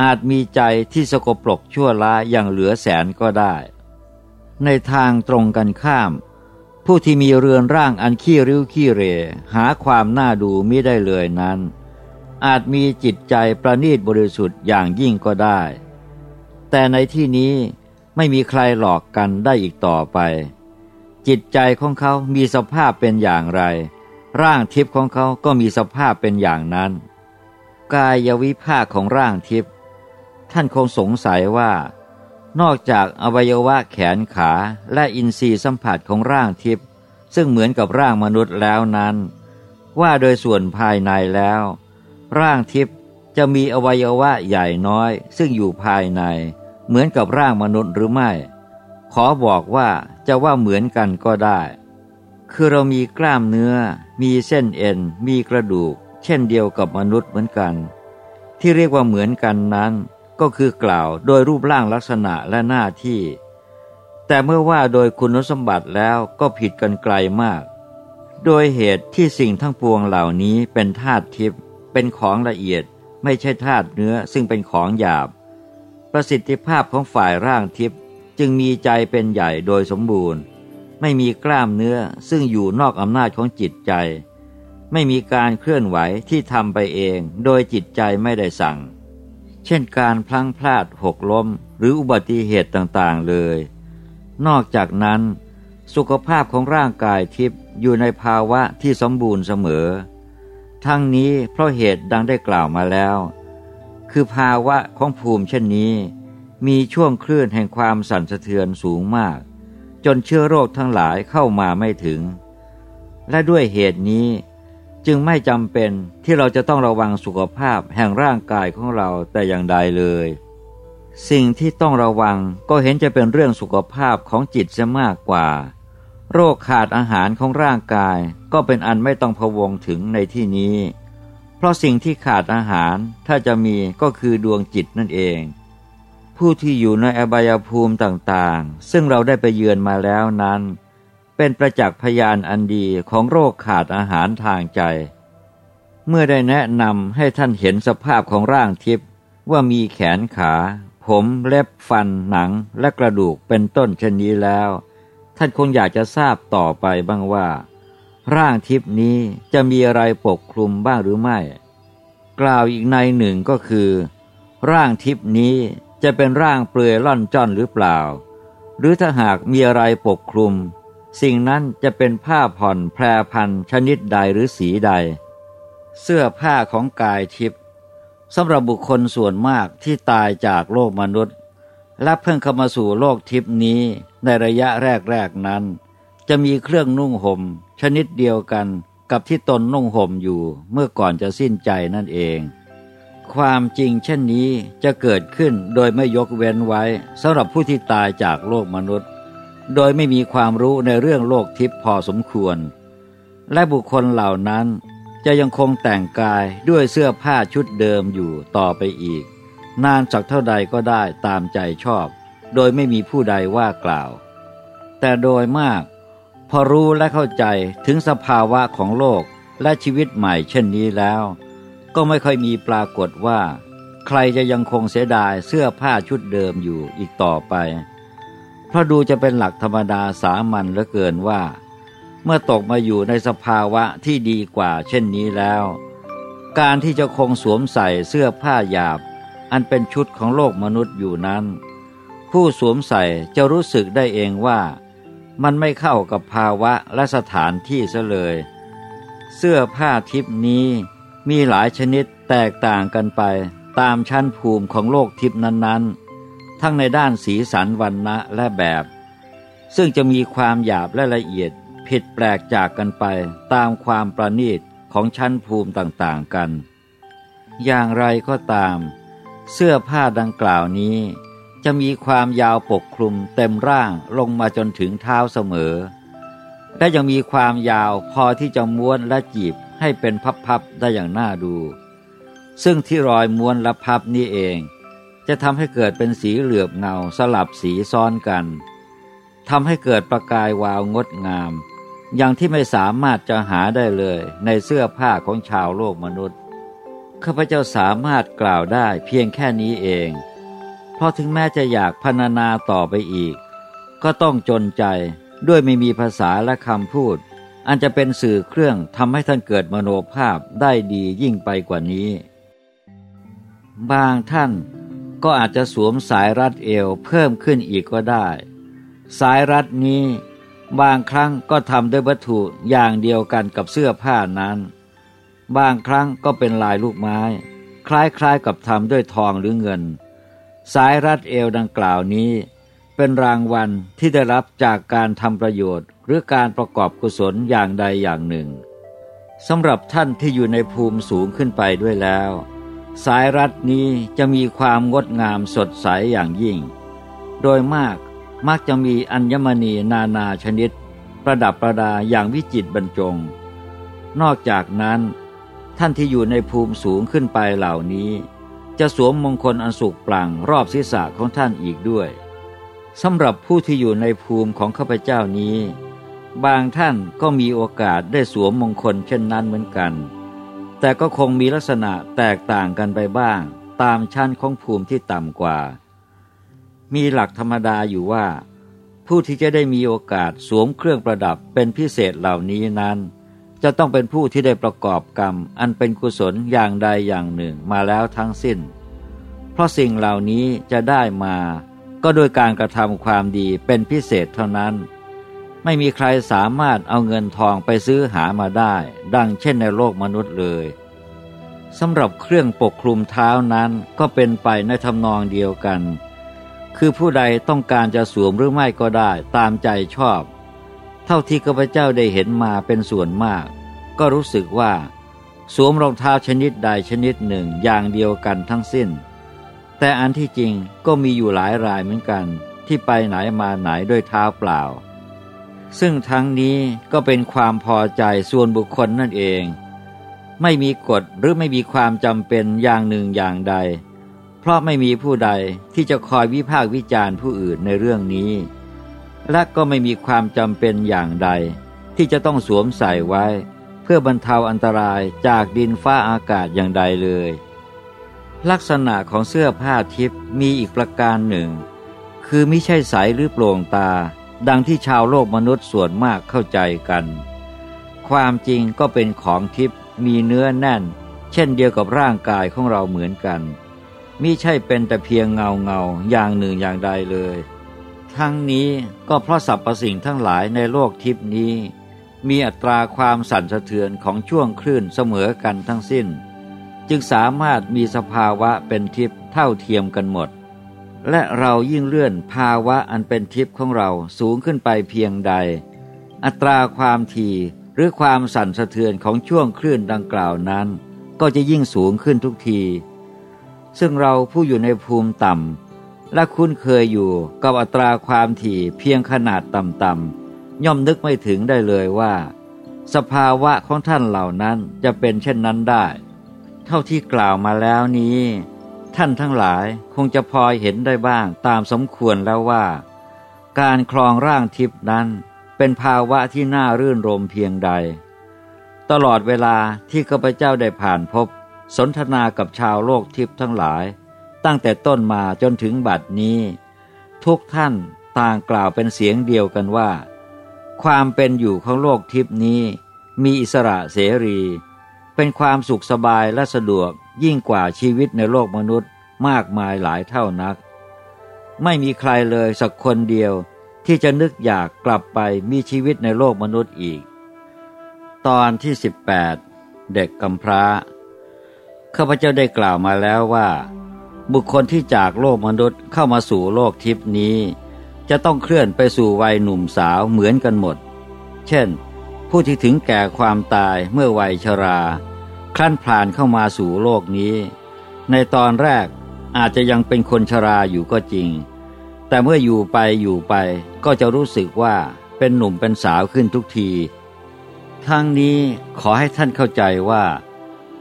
อาจมีใจที่สกปรกชั่วร้ายอย่างเหลือแสนก็ได้ ในทางตรงกันข้าม ผู้ที่มีเรือนร่างอันขี้ริ้วขี้เร หาความน่าดูมิได้เลยนั้น อาจมีจิตใจประณีตบริสุทธิ์อย่างยิ่งก็ได้ แต่ในที่นี้ไม่มีใครหลอกกันได้อีกต่อไป จิตใจของเขามีสภาพเป็นอย่างไร ร่างทิพย์ของเขาก็มีสภาพเป็นอย่างนั้น กายวิภาคของร่างทิพย์ท่านคงสงสัยว่า นอกจากอวัยวะแขนขาและอินทรีย์สัมผัสของร่างทิพย์ซึ่งเหมือนกับร่างมนุษย์แล้วนั้น ว่าโดยส่วนภายในแล้ว ร่างทิพย์จะมีอวัยวะใหญ่น้อย ซึ่งอยู่ภายใน เหมือนกับร่างมนุษย์หรือไม่ ขอบอกว่าจะว่าเหมือนกันก็ได้ คือเรามีกล้ามเนื้อ มีเส้นเอ็น มีกระดูก เช่นเดียวกับมนุษย์เหมือนกัน ที่เรียกว่าเหมือนกันนั้น ก็คือกล่าวโดยรูปร่างลักษณะและหน้าที่ แต่เมื่อว่าโดยคุณสมบัติแล้วก็ผิดกันไกลมาก โดยเหตุที่สิ่งทั้งปวงเหล่านี้เป็นธาตุทิพย์เป็นของละเอียดไม่ใช่ธาตุเนื้อซึ่งเป็นของหยาบ ประสิทธิภาพของฝ่ายร่างทิพย์ จึงมีใจเป็นใหญ่โดยสมบูรณ์ ไม่มีกล้ามเนื้อซึ่งอยู่นอกอำนาจของจิตใจ ไม่มีการเคลื่อนไหวที่ทำไปเองโดยจิตใจไม่ได้สั่ง เช่นการพลั้งพลาดหกล้มหรืออุบัติเหตุต่างๆเลย นอกจากนั้นสุขภาพของร่างกายทิพย์อยู่ในภาวะที่สมบูรณ์เสมอ ทั้งนี้เพราะเหตุดังได้กล่าวมาแล้ว คือภาวะของภูมิเช่นนี้ มีช่วงคลื่นแห่งความสั่นสะเทือนสูงมาก จนเชื้อโรคทั้งหลายเข้ามาไม่ถึง และด้วยเหตุนี้จึงไม่จำเป็นที่เราจะต้องระวังสุขภาพแห่งร่างกายของเราแต่อย่างใดเลย สิ่งที่ต้องระวังก็เห็นจะเป็นเรื่องสุขภาพของจิตซะมากกว่า โรคขาดอาหารของร่างกายก็เป็นอันไม่ต้องพะวงถึงในที่นี้ เพราะสิ่งที่ขาดอาหารถ้าจะมีก็คือดวงจิตนั่นเอง ผู้ที่อยู่ในอบายภูมิต่างๆ ซึ่งเราได้ไปเยือนมาแล้วนั้น เป็นประจักษ์พยานอันดีของโรคขาดอาหารทางใจ เมื่อได้แนะนำให้ท่านเห็นสภาพของร่างทิพย์ว่ามีแขนขา ผมเล็บฟันหนังและกระดูกเป็นต้นเช่นนี้แล้ว ท่านคงอยากจะทราบต่อไปบ้างว่า ร่างทิพย์นี้จะมีอะไรปกคลุมบ้างหรือไม่ กล่าวอีกในหนึ่งก็คือ ร่างทิพย์นี้ จะเป็นร่างเปลือยล่อนจ้อนหรือเปล่า หรือถ้าหากมีอะไรปกคลุม สิ่งนั้นจะเป็นผ้าผ่อนแพรพันชนิดใดหรือสีใด เสื้อผ้าของกายทิพย์สำหรับบุคคลส่วนมากที่ตายจากโลกมนุษย์ และเพิ่งเข้ามาสู่โลกทิพย์นี้ในระยะแรกๆนั้น จะมีเครื่องนุ่งห่มชนิดเดียวกันกับที่ตนนุ่งห่มอยู่เมื่อก่อนจะสิ้นใจนั่นเอง ความจริงเช่นนี้จะเกิดขึ้นโดยไม่ยกเว้นไว้สำหรับผู้ที่ตายจากโลกมนุษย์ โดยไม่มีความรู้ในเรื่องโลกทิพย์พอสมควร และบุคคลเหล่านั้นจะยังคงแต่งกายด้วยเสื้อผ้าชุดเดิมอยู่ต่อไปอีก นานสักเท่าใดก็ได้ตามใจชอบ โดยไม่มีผู้ใดว่ากล่าว แต่โดยมาก พอรู้และเข้าใจถึงสภาวะของโลกและชีวิตใหม่เช่นนี้แล้ว ก็ไม่ค่อยมีปรากฏว่า ใครจะยังคงเสียดายเสื้อผ้าชุดเดิมอยู่อีกต่อไป เพราะดูจะเป็นหลักธรรมดาสามัญเหลือเกินว่า เมื่อตกมาอยู่ในสภาวะที่ดีกว่าเช่นนี้แล้ว การที่จะคงสวมใส่เสื้อผ้าหยาบ อันเป็นชุดของโลกมนุษย์อยู่นั้น ผู้สวมใส่จะรู้สึกได้เองว่า มันไม่เข้ากับภาวะและสถานที่ซะเลย เสื้อผ้าทิพนี้ มีหลายชนิดแตกต่างกันไปตามชั้นภูมิของโลกทิพนั้นๆ ทั้งในด้านสีสันวันนะและแบบ ซึ่งจะมีความหยาบและละเอียดผิดแปลกจากกันไปตามความประณีตของชั้นภูมิต่างๆกัน อย่างไรก็ตาม เสื้อผ้าดังกล่าวนี้ จะมีความยาวปกคลุมเต็มร่างลงมาจนถึงเท้าเสมอ และยังมีความยาวพอที่จะม้วนและจีบ ให้เป็นพับๆได้อย่างน่าดู ซึ่งที่รอยม้วนและพับนี้เอง จะทำให้เกิดเป็นสีเหลือบเงาสลับสีซ้อนกันทำให้เกิดประกายวาวงดงาม อย่างที่ไม่สามารถจะหาได้เลยในเสื้อผ้าของชาวโลกมนุษย์ข้าพเจ้าสามารถกล่าวได้เพียงแค่นี้เอง เพราะถึงแม้จะอยากพรรณนาต่อไปอีก ก็ต้องจนใจด้วยไม่มีภาษาและคำพูด อันจะเป็นสื่อเครื่องทำให้ท่านเกิดมโนภาพได้ดียิ่งไปกว่านี้ บางท่านก็อาจจะสวมสายรัดเอวเพิ่มขึ้นอีกก็ได้ สายรัดนี้บางครั้งก็ทำด้วยวัตถุอย่างเดียวกันกับเสื้อผ้านั้น บางครั้งก็เป็นลายลูกไม้ คล้ายๆกับทำด้วยทองหรือเงิน สายรัดเอวดังกล่าวนี้ เป็นรางวัลที่ได้รับจากการทำประโยชน์ หรือการประกอบกุศลอย่างใดอย่างหนึ่งสำหรับท่านที่อยู่ในภูมิสูงขึ้นไปด้วยแล้ว สายรัดนี้จะมีความงดงามสดใสอย่างยิ่ง โดยมากมักจะมีอัญมณีนานาชนิด ประดับประดาอย่างวิจิตรบรรจง นอกจากนั้นท่านที่อยู่ในภูมิสูงขึ้นไปเหล่านี้ จะสวมมงคลอันสุกปลังรอบศีรษะของท่านอีกด้วย สำหรับผู้ที่อยู่ในภูมิของข้าพเจ้านี้ บางท่านก็มีโอกาสได้สวมมงคลเช่นนั้นเหมือนกัน แต่ก็คงมีลักษณะแตกต่างกันไปบ้าง ตามชั้นของภูมิที่ต่ำกว่า มีหลักธรรมดาอยู่ว่า ผู้ที่จะได้มีโอกาสสวมเครื่องประดับเป็นพิเศษเหล่านี้นั้น จะต้องเป็นผู้ที่ได้ประกอบกรรม อันเป็นกุศลอย่างใดอย่างหนึ่งมาแล้วทั้งสิ้น เพราะสิ่งเหล่านี้จะได้มา ก็โดยการกระทำความดีเป็นพิเศษเท่านั้น ไม่มีใครสามารถเอาเงินทองไปซื้อหามาได้ ดังเช่นในโลกมนุษย์เลยสำหรับเครื่องปกคลุมเท้านั้นก็เป็นไปในทำนองเดียวกัน คือผู้ใดต้องการจะสวมหรือไม่ก็ได้ตามใจชอบ เท่าที่ข้าพเจ้าได้เห็นมาเป็นส่วนมาก ก็รู้สึกว่า สวมรองเท้าชนิดใดชนิดหนึ่งอย่างเดียวกันทั้งสิ้น แต่อันที่จริงก็มีอยู่หลายรายเหมือนกันที่ไปไหนมาไหนด้วยเท้าเปล่า ซึ่งทั้งนี้ก็เป็นความพอใจส่วนบุคคลนั่นเอง ไม่มีกฎหรือไม่มีความจำเป็นอย่างหนึ่งอย่างใด เพราะไม่มีผู้ใดที่จะคอยวิพากษ์วิจารณ์ผู้อื่นในเรื่องนี้ และก็ไม่มีความจำเป็นอย่างใด ที่จะต้องสวมใส่ไว้ เพื่อบรรเทาอันตรายจากดินฟ้าอากาศอย่างใดเลย ลักษณะของเสื้อผ้าทิพย์มีอีกประการหนึ่ง คือไม่ใช่ใสหรือโปร่งตา ดังที่ชาวโลกมนุษย์ส่วนมากเข้าใจกัน ความจริงก็เป็นของทิพย์มีเนื้อแน่น เช่นเดียวกับร่างกายของเราเหมือนกันมิใช่เป็นแต่เพียงเงาเงาอย่างหนึ่งอย่างใดเลย ทั้งนี้ก็เพราะสรรพสิ่งทั้งหลายในโลกทิพนี้ มีอัตราความสั่นสะเทือนของช่วงคลื่นเสมอกันทั้งสิ้น จึงสามารถมีสภาวะเป็นทิพย์เท่าเทียมกันหมด และเรายิ่งเลื่อนภาวะอันเป็นทิพย์ของเราสูงขึ้นไปเพียงใด อัตราความถี่หรือความสั่นสะเทือนของช่วงคลื่นดังกล่าวนั้น ก็จะยิ่งสูงขึ้นทุกที ซึ่งเราผู้อยู่ในภูมิต่ำและคุ้นเคยอยู่กับอัตราความถี่เพียงขนาดต่ำๆย่อมนึกไม่ถึงได้เลยว่า สภาวะของท่านเหล่านั้นจะเป็นเช่นนั้นได้ เท่าที่กล่าวมาแล้วนี้ ท่านทั้งหลายคงจะพอเห็นได้บ้างตามสมควรแล้วว่า การคลองร่างทิพนั้น เป็นภาวะที่น่ารื่นรมเพียงใด ตลอดเวลาที่ข้าพเจ้าได้ผ่านพบ สนทนากับชาวโลกทิพทั้งหลาย ตั้งแต่ต้นมาจนถึงบัดนี้ ทุกท่านต่างกล่าวเป็นเสียงเดียวกันว่า ความเป็นอยู่ของโลกทิพนี้ มีอิสระเสรี เป็นความสุขสบายและสะดวกยิ่งกว่าชีวิตในโลกมนุษย์มากมายหลายเท่านัก ไม่มีใครเลยสักคนเดียวที่จะนึกอยากกลับไปมีชีวิตในโลกมนุษย์อีก ตอนที่ 18 เด็กกำพร้าข้าพเจ้าได้กล่าวมาแล้วว่า บุคคลที่จากโลกมนุษย์เข้ามาสู่โลกทิพนี้จจะต้องเคลื่อนไปสู่วัยหนุ่มสาวเหมือนกันหมด เช่น ผู้ที่ถึงแก่ความตายเมื่อวัยชรา คลั่นผ่านเข้ามาสู่โลกนี้ ในตอนแรกอาจจะยังเป็นคนชราอยู่ก็จริง แต่เมื่ออยู่ไปอยู่ไปก็จะรู้สึกว่าเป็นหนุ่มเป็นสาวขึ้นทุกที ทั้งนี้ขอให้ท่านเข้าใจว่า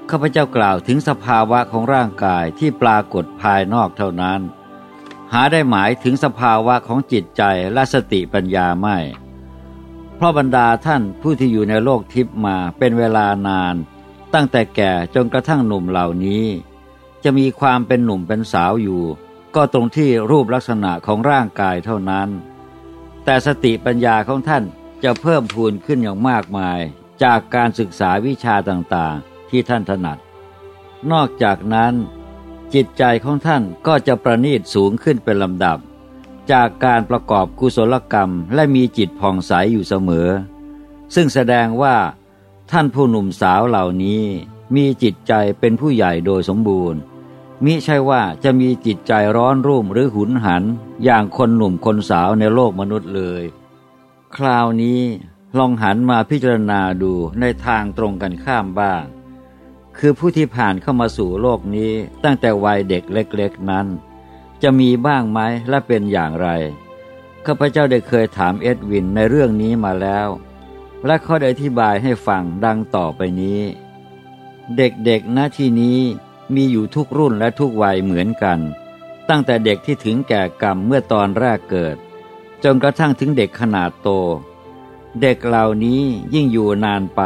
ข้าพเจ้ากล่าวถึงสภาวะของร่างกายที่ปรากฏภายนอกเท่านั้น หาได้หมายถึงสภาวะของจิตใจและสติปัญญาไม่ เพราะบรรดาท่านผู้ที่อยู่ในโลกทิพย์มาเป็นเวลานาน ตั้งแต่แก่จนกระทั่งหนุ่มเหล่านี้ จะมีความเป็นหนุ่มเป็นสาวอยู่ ก็ตรงที่รูปลักษณะของร่างกายเท่านั้น แต่สติปัญญาของท่านจะเพิ่มพูนขึ้นอย่างมากมาย จากการศึกษาวิชาต่างๆ ที่ท่านถนัด นอกจากนั้น จิตใจของท่านก็จะประณีตสูงขึ้นเป็นลำดับ จากการประกอบกุศลกรรมและมีจิตผ่องใสอยู่เสมอ ซึ่งแสดงว่า ท่านผู้หนุ่มสาวเหล่านี้มีจิตใจเป็นผู้ใหญ่โดยสมบูรณ์มิใช่ว่าจะมีจิตใจร้อนรุ่มหรือหุนหัน อย่างคนหนุ่มคนสาวในโลกมนุษย์เลย คราวนี้ลองหันมาพิจารณาดูในทางตรงกันข้ามบ้าง คือผู้ที่ผ่านเข้ามาสู่โลกนี้ตั้งแต่วัยเด็กเล็ก ๆ นั้น จะมีบ้างไหมและเป็นอย่างไร ข้าพเจ้าได้เคยถามเอ็ดวินในเรื่องนี้มาแล้ว และเขาได้อธิบายให้ฟังดังต่อไปนี้ เด็กๆณที่นี้มีอยู่ทุกรุ่นและทุกวัยเหมือนกัน ตั้งแต่เด็กที่ถึงแก่กรรมเมื่อตอนแรกเกิด จนกระทั่งถึงเด็กขนาดโต เด็กเหล่านี้ยิ่งอยู่นานไป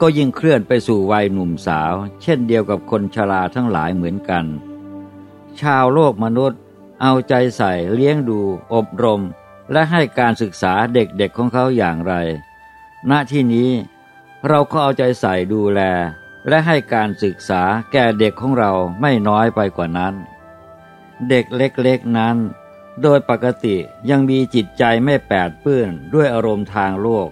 ก็ยิ่งเคลื่อนไปสู่วัยหนุ่มสาว เช่นเดียวกับคนชราทั้งหลายเหมือนกัน ชาวโลกมนุษย์ เอาใจใส่เลี้ยงดู อบรม และให้การศึกษาเด็กๆของเขาอย่างไร ณที่นี้เราก็เอาใจใส่ดูแล และให้การศึกษาแก่เด็กของเราไม่น้อยไปกว่านั้น เด็กเล็กๆนั้น โดยปกติยังมีจิตใจไม่แปดเปื้อนด้วยอารมณ์ทางโลก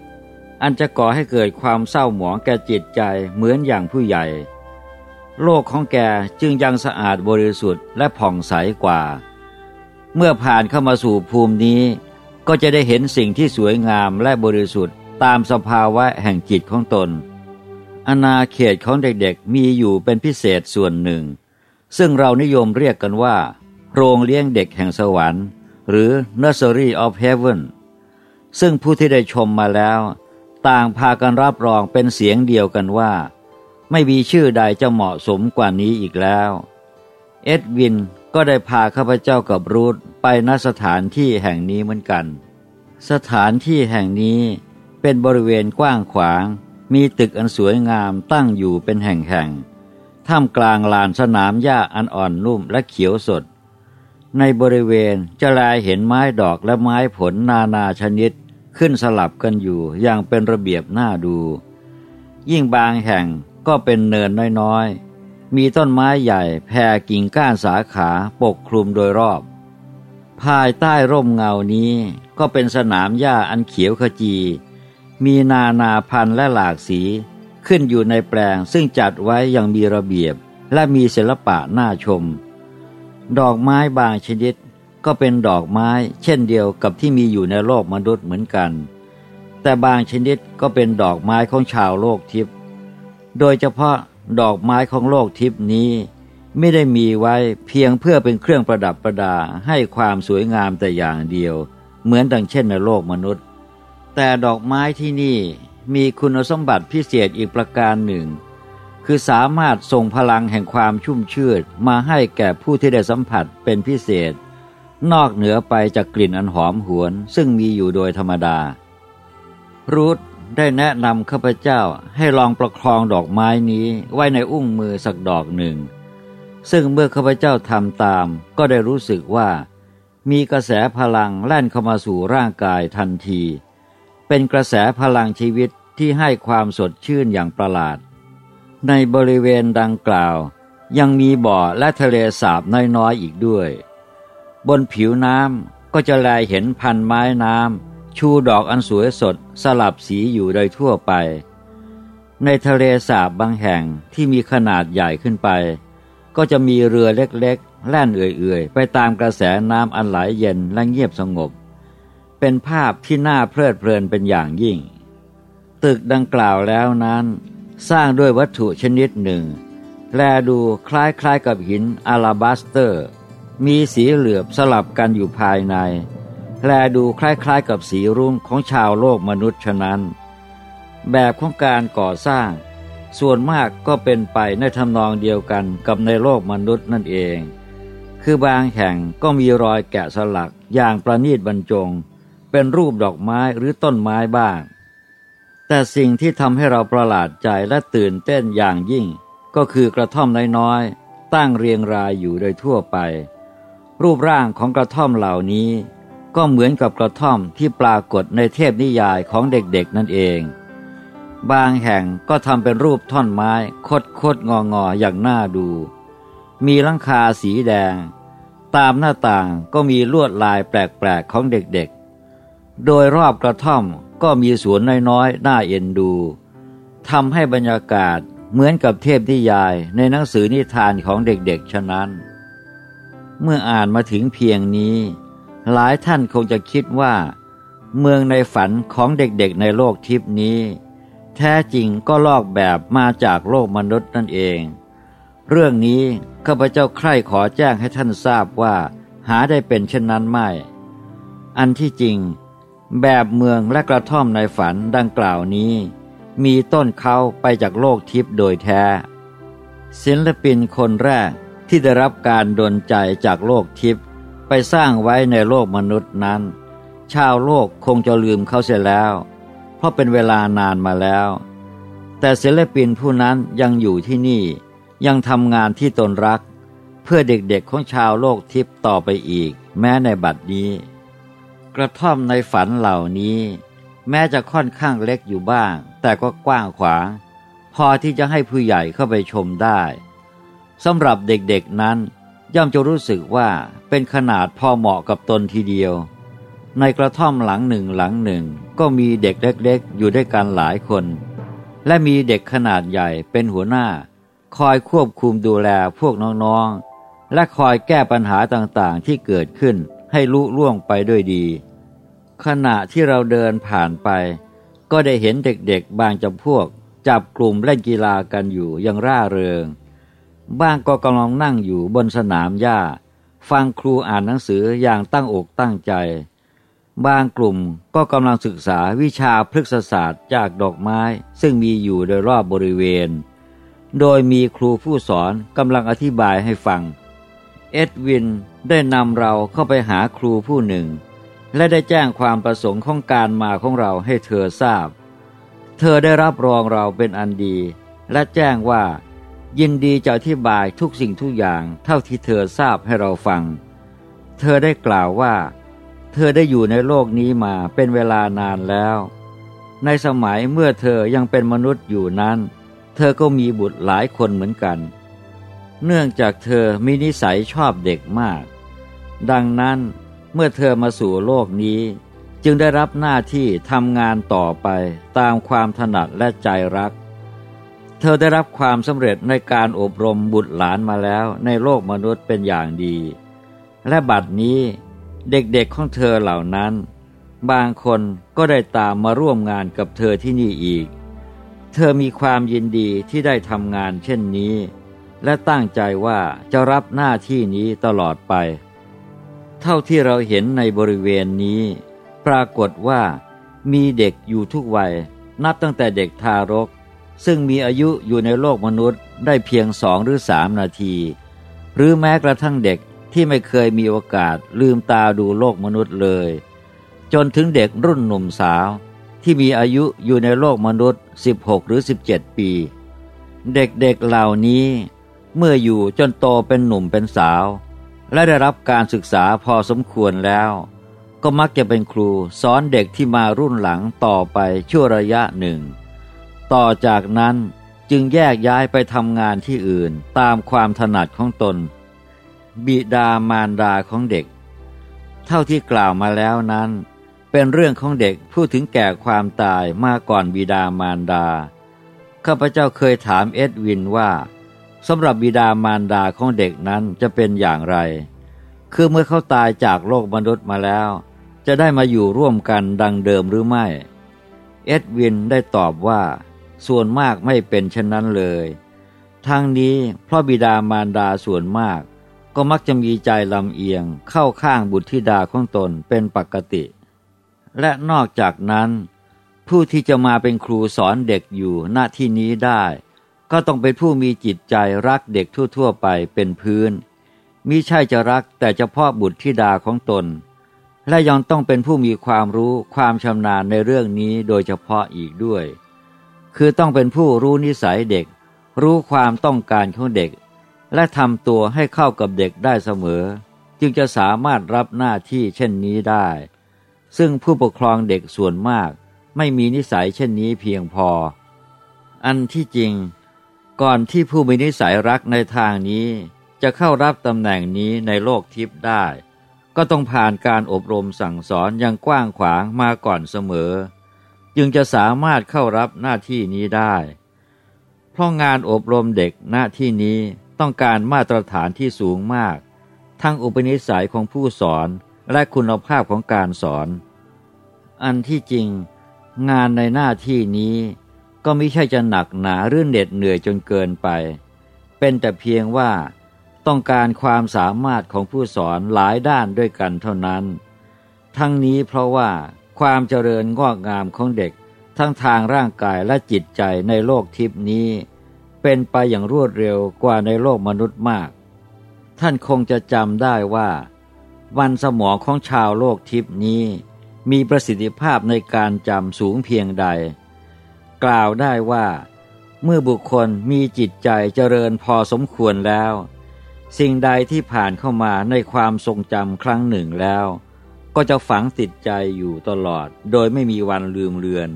อันจะก่อให้เกิดความเศร้าหมองแก่จิตใจเหมือนอย่างผู้ใหญ่ โลกของแกจึงยังสะอาดบริสุทธิ์และผ่องใสกว่า เมื่อผ่านเข้ามาสู่ภูมินี้ ก็จะได้เห็นสิ่งที่สวยงามและบริสุทธิ์ตามสภาวะแห่งจิตของตน อนาเขตของเด็กๆมีอยู่เป็นพิเศษส่วนหนึ่ง ซึ่งเรานิยมเรียกกันว่า โรงเลี้ยงเด็กแห่งสวรรค์ หรือ Nursery of Heaven ซึ่งผู้ที่ได้ชมมาแล้ว ต่างพากันรับรองเป็นเสียงเดียวกันว่า ไม่มีชื่อใดจะเหมาะสมกว่านี้อีกแล้ว เอ็ดวิน ก็ได้พาข้าพเจ้ากับรูธไปณสถานที่แห่งนี้เหมือนกัน สถานที่แห่งนี้เป็นบริเวณกว้างขวาง มีตึกอันสวยงามตั้งอยู่เป็นแห่งๆ ท่ามกลางลานสนามหญ้าอันอ่อนนุ่มและเขียวสด ในบริเวณจะลายเห็นไม้ดอกและไม้ผลนานาชนิดขึ้นสลับกันอยู่อย่างเป็นระเบียบน่าดู ยิ่งบางแห่งก็เป็นเนินน้อยๆ มีต้นไม้ใหญ่แผ่กิ่งก้านสาขาปกคลุมโดยรอบ ภายใต้ร่มเงานี้ก็เป็นสนามหญ้าอันเขียวขจี มีนานาพันธุ์และหลากสีขึ้นอยู่ในแปลงซึ่งจัดไว้อย่างมีระเบียบและมีศิลปะน่าชม ดอกไม้บางชนิดก็เป็นดอกไม้เช่นเดียวกับที่มีอยู่ในโลกมนุษย์เหมือนกัน แต่บางชนิดก็เป็นดอกไม้ของชาวโลกทิพย์ โดยเฉพาะ ดอกไม้ของโลกทิพนี้ ไม่ได้มีไว้เพียงเพื่อเป็นเครื่องประดับประดาให้ความสวยงามแต่อย่างเดียว เหมือนดังเช่นในโลกมนุษย์ แต่ดอกไม้ที่นี่มีคุณสมบัติพิเศษอีกประการหนึ่ง คือสามารถส่งพลังแห่งความชุ่มชื่นมาให้แก่ผู้ที่ได้สัมผัสเป็นพิเศษ นอกเหนือไปจากกลิ่นอันหอมหวน ซึ่งมีอยู่โดยธรรมดารูธ ได้แนะนำข้าพเจ้าให้ลองประคองดอกไม้นี้ไว้ในอุ้งมือสักดอกหนึ่ง ซึ่งเมื่อข้าพเจ้าทำตาม ก็ได้รู้สึกว่า มีกระแสพลังแล่นเข้ามาสู่ร่างกายทันที เป็นกระแสพลังชีวิตที่ให้ความสดชื่นอย่างประหลาด ในบริเวณดังกล่าว ยังมีบ่อและทะเลสาบน้อยๆอีกด้วย บนผิวน้ำก็จะแลเห็นพันไม้น้ำ ชูดอกอันสวยสดสลับสีอยู่โดยทั่วไป ในทะเลสาบบางแห่งที่มีขนาดใหญ่ขึ้นไป ก็จะมีเรือเล็กๆ แล่นเอื่อยๆ ไปตามกระแสน้ำอันไหลเย็นและเงียบสงบ เป็นภาพที่น่าเพลิดเพลินเป็นอย่างยิ่ง ตึกดังกล่าวแล้วนั้น สร้างด้วยวัตถุชนิดหนึ่ง แลดูคล้ายๆกับหินอาลาบัสเตอร์ มีสีเหลือบสลับกันอยู่ภายใน แลดูคล้ายๆกับสีรุ้งของชาวโลกมนุษย์ฉะนั้น แบบของการก่อสร้าง ส่วนมากก็เป็นไปในทำนองเดียวกันกับในโลกมนุษย์นั่นเอง คือบางแห่งก็มีรอยแกะสลักอย่างประณีตบรรจง เป็นรูปดอกไม้หรือต้นไม้บ้าง แต่สิ่งที่ทำให้เราประหลาดใจและตื่นเต้นอย่างยิ่ง ก็คือกระท่อมน้อยๆตั้งเรียงรายอยู่โดยทั่วไป รูปร่างของกระท่อมเหล่านี้ ก็เหมือนกับกระท่อมที่ปรากฏในเทพนิยายของเด็กๆนั่นเอง บางแห่งก็ทำเป็นรูปท่อนไม้คดคดงองออย่างน่าดู มีลังคาสีแดง ตามหน้าต่างก็มีลวดลายแปลกๆของเด็กๆ โดยรอบกระท่อมก็มีสวนน้อยๆ น่าเอ็นดูทำให้บรรยากาศเหมือนกับเทพนิยายในหนังสือนิทานของเด็กๆ ฉะนั้น เมื่ออ่านมาถึงเพียงนี้ หลายท่านคงจะคิดว่า เมืองในฝันของเด็กๆในโลกทิพนี้ แท้จริงก็ลอกแบบมาจากโลกมนุษย์นั่นเอง เรื่องนี้ข้าพเจ้าใคร่ขอแจ้งให้ท่านทราบว่า หาได้เป็นเช่นนั้นไม่ อันที่จริง แบบเมืองและกระท่อมในฝันดังกล่าวนี้ มีต้นเขาไปจากโลกทิพย์โดยแท้ ศิลปินคนแรกที่ได้รับการดลใจจากโลกทิพย์ ไปสร้างไว้ในโลกมนุษย์นั้น ชาวโลกคงจะลืมเขาเสียแล้ว เพราะเป็นเวลานานมาแล้ว แต่ศิลปินผู้นั้นยังอยู่ที่นี่ ยังทำงานที่ตนรัก เพื่อเด็กๆของชาวโลกทิพย์ต่อไปอีก แม้ในบัดนี้ กระท่อมในฝันเหล่านี้ แม้จะค่อนข้างเล็กอยู่บ้าง แต่ก็กว้างขวางพอที่จะให้ผู้ใหญ่เข้าไปชมได้สำหรับเด็กๆนั้น ย่อมจะรู้สึกว่าเป็นขนาดพอเหมาะกับตนทีเดียว ในกระท่อมหลังหนึ่งหลังหนึ่ง ก็มีเด็กเล็กๆ อยู่ด้วยกันหลายคน และมีเด็กขนาดใหญ่เป็นหัวหน้า คอยควบคุมดูแลพวกน้องๆ และคอยแก้ปัญหาต่างๆที่เกิดขึ้นให้ลุล่วงไปด้วยดี ขณะที่เราเดินผ่านไป ก็ได้เห็นเด็กๆ บางจำพวก จับกลุ่มเล่นกีฬากันอยู่ยังร่าเริง บ้างก็กำลังนั่งอยู่บนสนามหญ้า ฟังครูอ่านหนังสืออย่างตั้งอกตั้งใจ บางกลุ่มก็กำลังศึกษาวิชาพฤกษศาสตร์จากดอกไม้ซึ่งมีอยู่โดยรอบบริเวณ โดยมีครูผู้สอนกำลังอธิบายให้ฟัง เอ็ดวินได้นำเราเข้าไปหาครูผู้หนึ่ง และได้แจ้งความประสงค์ของการมาของเราให้เธอทราบ เธอได้รับรองเราเป็นอันดี และแจ้งว่า ยินดีจะอธิบายทุกสิ่งทุกอย่างเท่าที่เธอทราบให้เราฟัง เธอได้กล่าวว่า เธอได้อยู่ในโลกนี้มาเป็นเวลานานแล้ว ในสมัยเมื่อเธอยังเป็นมนุษย์อยู่นั้น เธอก็มีบุตรหลายคนเหมือนกัน เนื่องจากเธอมีนิสัยชอบเด็กมาก ดังนั้นเมื่อเธอมาสู่โลกนี้ จึงได้รับหน้าที่ทำงานต่อไปตามความถนัดและใจรัก เธอได้รับความสำเร็จในการอบรมบุตรหลานมาแล้วในโลกมนุษย์เป็นอย่างดี และบัดนี้เด็กๆของเธอเหล่านั้น บางคนก็ได้ตามมาร่วมงานกับเธอที่นี่อีก เธอมีความยินดีที่ได้ทำงานเช่นนี้ และตั้งใจว่าจะรับหน้าที่นี้ตลอดไป เท่าที่เราเห็นในบริเวณนี้ ปรากฏว่ามีเด็กอยู่ทุกวัย นับตั้งแต่เด็กทารก ซึ่งมีอายุอยู่ในโลกมนุษย์ได้เพียงสองหรือสามนาที หรือแม้กระทั่งเด็กที่ไม่เคยมีโอกาสลืมตาดูโลกมนุษย์เลย จนถึงเด็กรุ่นหนุ่มสาว ที่มีอายุอยู่ในโลกมนุษย์ 16 หรือ 17 ปี เด็กๆเเหล่านี้ เมื่ออยู่จนโตเป็นหนุ่มเป็นสาว และได้รับการศึกษาพอสมควรแล้ว ก็มักจะเป็นครูสอนเด็กที่มารุ่นหลังต่อไปชั่วระยะหนึ่ง ต่อจากนั้นจึงแยกย้ายไปทำงานที่อื่นตามความถนัดของตน บิดามารดาของเด็ก เท่าที่กล่าวมาแล้วนั้น เป็นเรื่องของเด็กผู้ถึงแก่ความตายมาก่อนบิดามารดา ข้าพเจ้าเคยถามเอ็ดวินว่าสำหรับบิดามารดาของเด็กนั้นจะเป็นอย่างไร คือเมื่อเขาตายจากโลกมนุษย์มาแล้ว จะได้มาอยู่ร่วมกันดังเดิมหรือไม่ เอ็ดวินได้ตอบว่า ส่วนมากไม่เป็นเช่นนั้นเลย ทั้งนี้เพราะบิดามารดาส่วนมาก ก็มักจะมีใจลำเอียงเข้าข้างบุตรธิดาของตนเป็นปกติ และนอกจากนั้น ผู้ที่จะมาเป็นครูสอนเด็กอยู่หน้าที่นี้ได้ ก็ต้องเป็นผู้มีจิตใจรักเด็กทั่ว ๆ ไปเป็นพื้นมิใช่จะรักแต่เฉพาะบุตรธิดาของตน และยังต้องเป็นผู้มีความรู้ความชำนาญในเรื่องนี้โดยเฉพาะอีกด้วย คือต้องเป็นผู้รู้นิสัยเด็ก รู้ความต้องการของเด็ก และทำตัวให้เข้ากับเด็กได้เสมอ จึงจะสามารถรับหน้าที่เช่นนี้ได้ ซึ่งผู้ปกครองเด็กส่วนมาก ไม่มีนิสัยเช่นนี้เพียงพอ อันที่จริง ก่อนที่ผู้มีนิสัยรักในทางนี้ จะเข้ารับตำแหน่งนี้ในโลกทิพย์ได้ ก็ต้องผ่านการอบรมสั่งสอนอย่างกว้างขวางมาก่อนเสมอ จึงจะสามารถเข้ารับหน้าที่นี้ได้ เพราะงานอบรมเด็กหน้าที่นี้ต้องการมาตรฐานที่สูงมาก ทั้งอุปนิสัยของผู้สอนและคุณภาพของการสอน อันที่จริง งานในหน้าที่นี้ก็ไม่ใช่จะหนักหนาหรือเหน็ดเหนื่อยจนเกินไป เป็นแต่เพียงว่าต้องการความสามารถของผู้สอนหลายด้านด้วยกันเท่านั้น ทั้งนี้เพราะว่า ความเจริญงอกงามของเด็ก ทั้งทางร่างกายและจิตใจในโลกทิพนี้ เป็นไปอย่างรวดเร็วกว่าในโลกมนุษย์มาก ท่านคงจะจำได้ว่าวันสมองของชาวโลกทิพนี้ มีประสิทธิภาพในการจำสูงเพียงใด กล่าวได้ว่า เมื่อบุคคลมีจิตใจเจริญพอสมควรแล้ว สิ่งใดที่ผ่านเข้ามาในความทรงจำครั้งหนึ่งแล้ว ก็จะฝังติดใจอยู่ตลอด โดยไม่มีวันลืมเลือน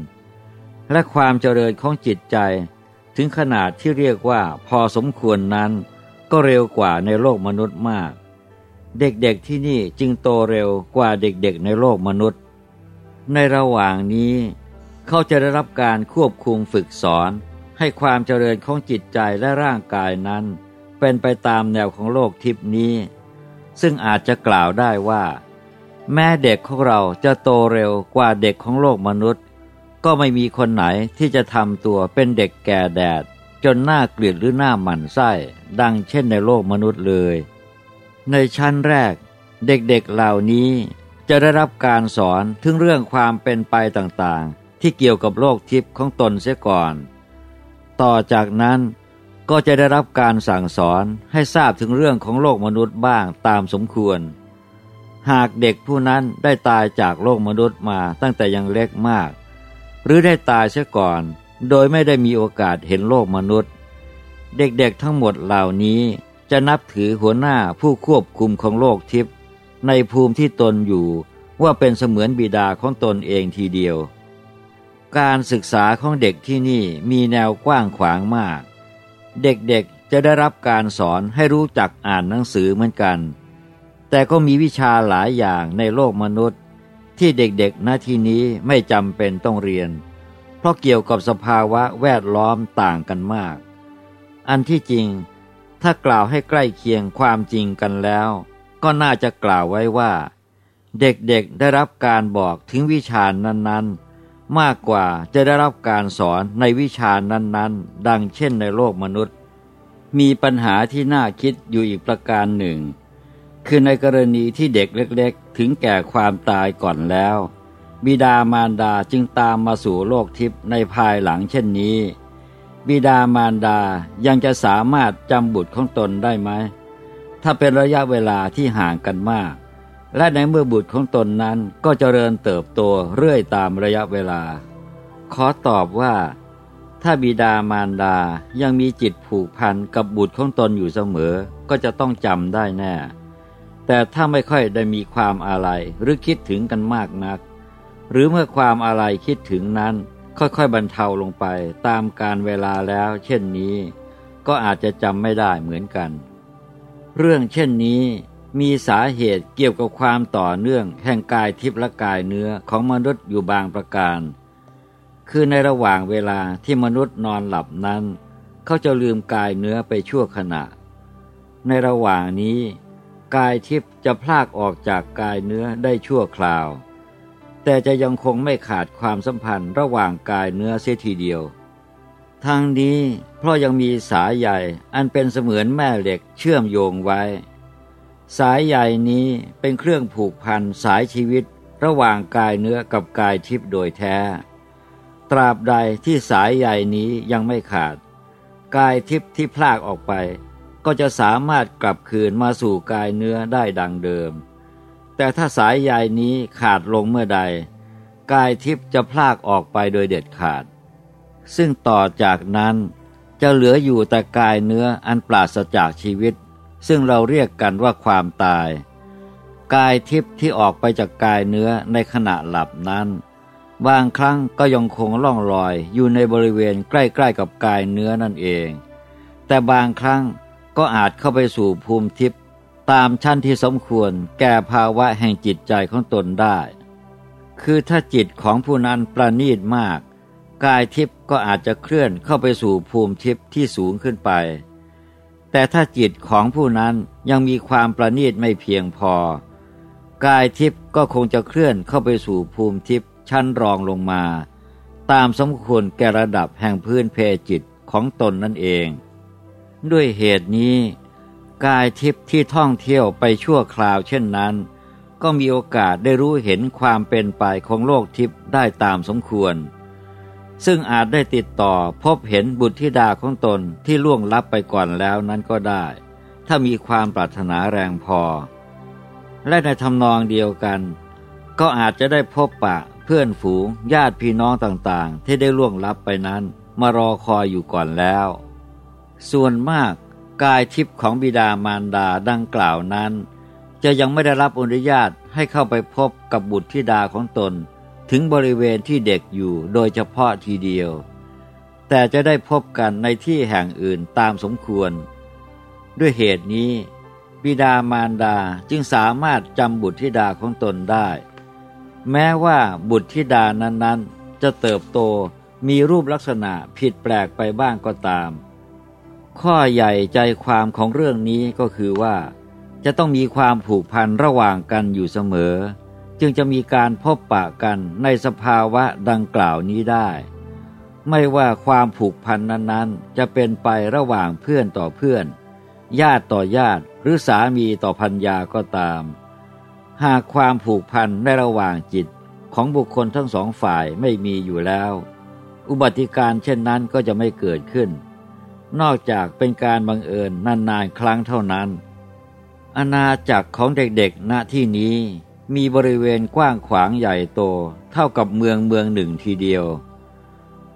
และความเจริญของจิตใจ ถึงขนาดที่เรียกว่าพอสมควรนั้น ก็เร็วกว่าในโลกมนุษย์มาก เด็กๆที่นี่จึงโตเร็วกว่าเด็กๆในโลกมนุษย์ ในระหว่างนี้ เขาจะได้รับการควบคุมฝึกสอน ให้ความเจริญของจิตใจและร่างกายนั้น เป็นไปตามแนวของโลกทิพนี้ ซึ่งอาจจะกล่าวได้ว่า แม้เด็กของเราจะโตเร็วกว่าเด็กของโลกมนุษย์ ก็ไม่มีคนไหนที่จะทำตัวเป็นเด็กแก่แดด จนหน้าเกลียดหรือหน้าหมันไส้ ดังเช่นในโลกมนุษย์เลย ในชั้นแรก เด็กๆเหล่านี้จะได้รับการสอนถึงเรื่องความเป็นไปต่างๆ ที่เกี่ยวกับโลกทิพย์ของตนเสียก่อน ต่อจากนั้นก็จะได้รับการสั่งสอนให้ทราบถึงเรื่องของโลกมนุษย์บ้างตามสมควร หากเด็กผู้นั้นได้ตายจากโลกมนุษย์มาตั้งแต่ยังเล็กมาก หรือได้ตายเสียก่อน โดยไม่ได้มีโอกาสเห็นโลกมนุษย์ เด็กๆทั้งหมดเหล่านี้จะนับถือหัวหน้าผู้ควบคุมของโลกทิพย์ในภูมิที่ตนอยู่ว่าเป็นเสมือนบิดาของตนเองทีเดียว การศึกษาของเด็กที่นี่มีแนวกว้างขวางมาก เด็กๆจะได้รับการสอนให้รู้จักอ่านหนังสือเหมือนกัน แต่ก็มีวิชาหลายอย่างในโลกมนุษย์ ที่เด็กๆหน้าที่นี้ไม่จำเป็นต้องเรียน เพราะเกี่ยวกับสภาวะแวดล้อมต่างกันมาก อันที่จริง ถ้ากล่าวให้ใกล้เคียงความจริงกันแล้ว ก็น่าจะกล่าวไว้ว่า เด็กๆได้รับการบอกถึงวิชานั้นๆ มากกว่าจะได้รับการสอนในวิชานั้นๆ ดังเช่นในโลกมนุษย์ มีปัญหาที่น่าคิดอยู่อีกประการหนึ่ง คือในกรณีที่เด็กเล็กๆ ถึงแก่ความตายก่อนแล้ว บิดามารดาจึงตามมาสู่โลกทิพย์ในภายหลังเช่นนี้ บิดามารดายังจะสามารถจำบุตรของตนได้ไหม ถ้าเป็นระยะเวลาที่ห่างกันมาก และในเมื่อบุตรของตนนั้นก็เจริญเติบโตเรื่อยตามระยะเวลา ขอตอบว่า ถ้าบิดามารดายังมีจิตผูกพันกับบุตรของตนอยู่เสมอ ก็จะต้องจำได้แน่ แต่ถ้าไม่ค่อยได้มีความอะไรหรือคิดถึงกันมากนัก หรือเมื่อความอะไรคิดถึงนั้น ค่อยๆบรรเทาลงไปตามการเวลาแล้ว เช่นนี้ ก็อาจจะจำไม่ได้เหมือนกัน เรื่องเช่นนี้มีสาเหตุเกี่ยวกับความต่อเนื่องแห่งกายทิพย์และกายเนื้อของมนุษย์อยู่บางประการ คือในระหว่างเวลาที่มนุษย์นอนหลับนั้น เขาจะลืมกายเนื้อไปชั่วขณะ ในระหว่างนี้ กายทิพย์จะพลากออกจากกายเนื้อได้ชั่วคราว แต่จะยังคงไม่ขาดความสัมพันธ์ระหว่างกายเนื้อเสียทีเดียวทางนี้เพราะยังมีสายใหญ่อันเป็นเสมือนแม่เหล็กเชื่อมโยงไว้ สายใหญ่นี้เป็นเครื่องผูกพันสายชีวิตระหว่างกายเนื้อกับกายทิพย์โดยแท้ ตราบใดที่สายใหญ่นี้ยังไม่ขาด กายทิพย์ที่พลากออกไป ก็จะสามารถกลับคืนมาสู่กายเนื้อได้ดังเดิม แต่ถ้าสายใยนี้ขาดลงเมื่อใด กายทิพย์จะพลากออกไปโดยเด็ดขาด ซึ่งต่อจากนั้นจะเหลืออยู่แต่กายเนื้ออันปราศจากชีวิต ซึ่งเราเรียกกันว่าความตาย กายทิพย์ที่ออกไปจากกายเนื้อในขณะหลับนั้น บางครั้งก็ยังคงล่องลอยอยู่ในบริเวณใกล้ๆกับกายเนื้อนั่นเอง แต่บางครั้ง ก็อาจเข้าไปสู่ภูมิทิพย์ตามชั้นที่สมควรแก่ภาวะแห่งจิตใจของตนได้ คือถ้าจิตของผู้นั้นประณีตมาก กายทิพย์ก็อาจจะเคลื่อนเข้าไปสู่ภูมิทิพย์ที่สูงขึ้นไป แต่ถ้าจิตของผู้นั้นยังมีความประณีตไม่เพียงพอ กายทิพย์ก็คงจะเคลื่อนเข้าไปสู่ภูมิทิพย์ชั้นรองลงมา ตามสมควรแก่ระดับแห่งพื้นเพจิตของตนนั่นเอง ด้วยเหตุนี้ กายทิพย์ที่ท่องเที่ยวไปชั่วคราวเช่นนั้น ก็มีโอกาสได้รู้เห็นความเป็นไปของโลกทิพย์ได้ตามสมควร ซึ่งอาจได้ติดต่อพบเห็นบุตรธิดาของตนที่ล่วงลับไปก่อนแล้วนั้นก็ได้ ถ้ามีความปรารถนาแรงพอ และในทำนองเดียวกัน ก็อาจจะได้พบปะเพื่อนฝูงญาติพี่น้องต่างๆ ที่ได้ล่วงลับไปนั้นมารอคอยอยู่ก่อนแล้ว ส่วนมากกายทิพย์ของบิดามารดาดังกล่าวนั้น จะยังไม่ได้รับอนุญาตให้เข้าไปพบกับบุตรธิดาของตน ถึงบริเวณที่เด็กอยู่โดยเฉพาะทีเดียว แต่จะได้พบกันในที่แห่งอื่นตามสมควร ด้วยเหตุนี้ บิดามารดาจึงสามารถจำบุตรธิดาของตนได้ แม้ว่าบุตรธิดานั้นๆ จะเติบโตมีรูปลักษณะผิดแปลกไปบ้างก็ตาม ข้อใหญ่ใจความของเรื่องนี้ก็คือว่า จะต้องมีความผูกพันระหว่างกันอยู่เสมอ จึงจะมีการพบปะกันในสภาวะดังกล่าวนี้ได้ ไม่ว่าความผูกพันนั้นๆ จะเป็นไประหว่างเพื่อนต่อเพื่อน ญาติต่อญาติหรือสามีต่อพัญญาก็ตาม หากความผูกพันในระหว่างจิตของบุคคลทั้งสองฝ่ายไม่มีอยู่แล้ว อุบัติการเช่นนั้นก็จะไม่เกิดขึ้น นอกจากเป็นการบังเอิญนานๆครั้งเท่านั้น อาณาจักรของเด็กๆณที่นี้มีบริเวณกว้างขวางใหญ่โตเท่ากับเมืองเมืองหนึ่งทีเดียว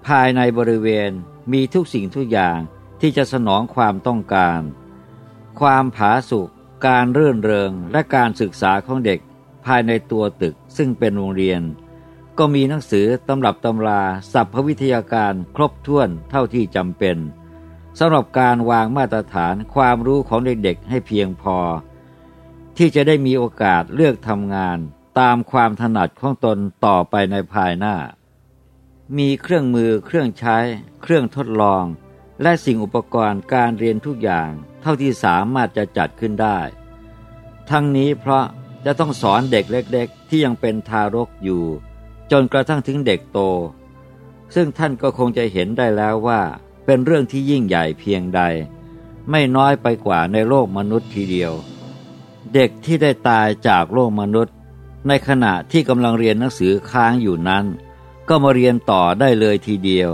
ภายในบริเวณมีทุกสิ่งทุกอย่างที่จะสนองความต้องการ ความผาสุกการเรื่นเริงและการศึกษาของเด็กภายในตัวตึกซึ่งเป็นโรงเรียน ก็มีหนังสือตำรับตำราสัพพวิทยาการครบถ้วนเท่าที่จำเป็น สำหรับการวางมาตรฐานความรู้ของเด็กๆให้เพียงพอ ที่จะได้มีโอกาสเลือกทำงานตามความถนัดของตนต่อไปในภายหน้า มีเครื่องมือเครื่องใช้ เครื่องทดลอง และสิ่งอุปกรณ์การเรียนทุกอย่าง เท่าที่สามารถจะจัดขึ้นได้ ทั้งนี้เพราะจะต้องสอนเด็กเล็ก ๆ ที่ยังเป็นทารกอยู่ จนกระทั่งถึงเด็กโต ซึ่งท่านก็คงจะเห็นได้แล้วว่า เป็นเรื่องที่ยิ่งใหญ่เพียงใด ไม่น้อยไปกว่าในโลกมนุษย์ทีเดียว เด็กที่ได้ตายจากโลกมนุษย์ ในขณะที่กำลังเรียนหนังสือค้างอยู่นั้น ก็มาเรียนต่อได้เลยทีเดียว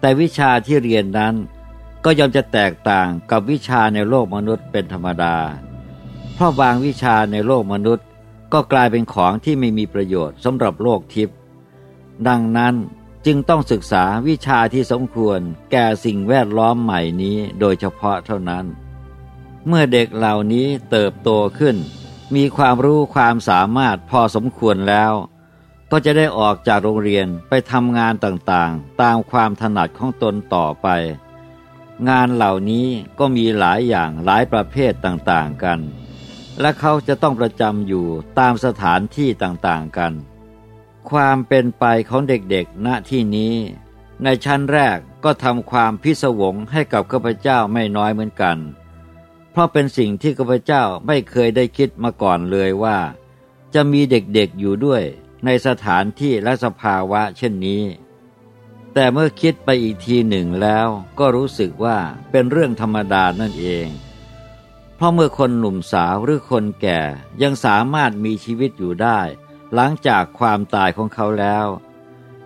แต่วิชาที่เรียนนั้นก็ย่อมจะแตกต่างกับวิชาในโลกมนุษย์เป็นธรรมดา เพราะบางวิชาในโลกมนุษย์ก็กลายเป็นของที่ไม่มีประโยชน์สำหรับโลกทิพย์ดังนั้น จึงต้องศึกษาวิชาที่สมควรแก่สิ่งแวดล้อมใหม่นี้โดยเฉพาะเท่านั้น เมื่อเด็กเหล่านี้เติบโตขึ้น มีความรู้ความสามารถพอสมควรแล้ว ก็จะได้ออกจากโรงเรียนไปทำงานต่างๆ ตามความถนัดของตนต่อไป งานเหล่านี้ก็มีหลายอย่างหลายประเภทต่างๆกัน และเขาจะต้องประจำอยู่ตามสถานที่ต่างๆกัน ความเป็นไปของเด็กๆณที่นี้ ในชั้นแรกก็ทำความพิศวงให้กับข้าพเจ้าไม่น้อยเหมือนกัน เพราะเป็นสิ่งที่ข้าพเจ้าไม่เคยได้คิดมาก่อนเลยว่า จะมีเด็กๆอยู่ด้วย ในสถานที่และสภาวะเช่นนี้ แต่เมื่อคิดไปอีกทีหนึ่งแล้วก็รู้สึกว่าเป็นเรื่องธรรมดานั่นเองเพราะเมื่อคนหนุ่มสาวหรือคนแก่ยังสามารถมีชีวิตอยู่ได้ หลังจากความตายของเขาแล้ว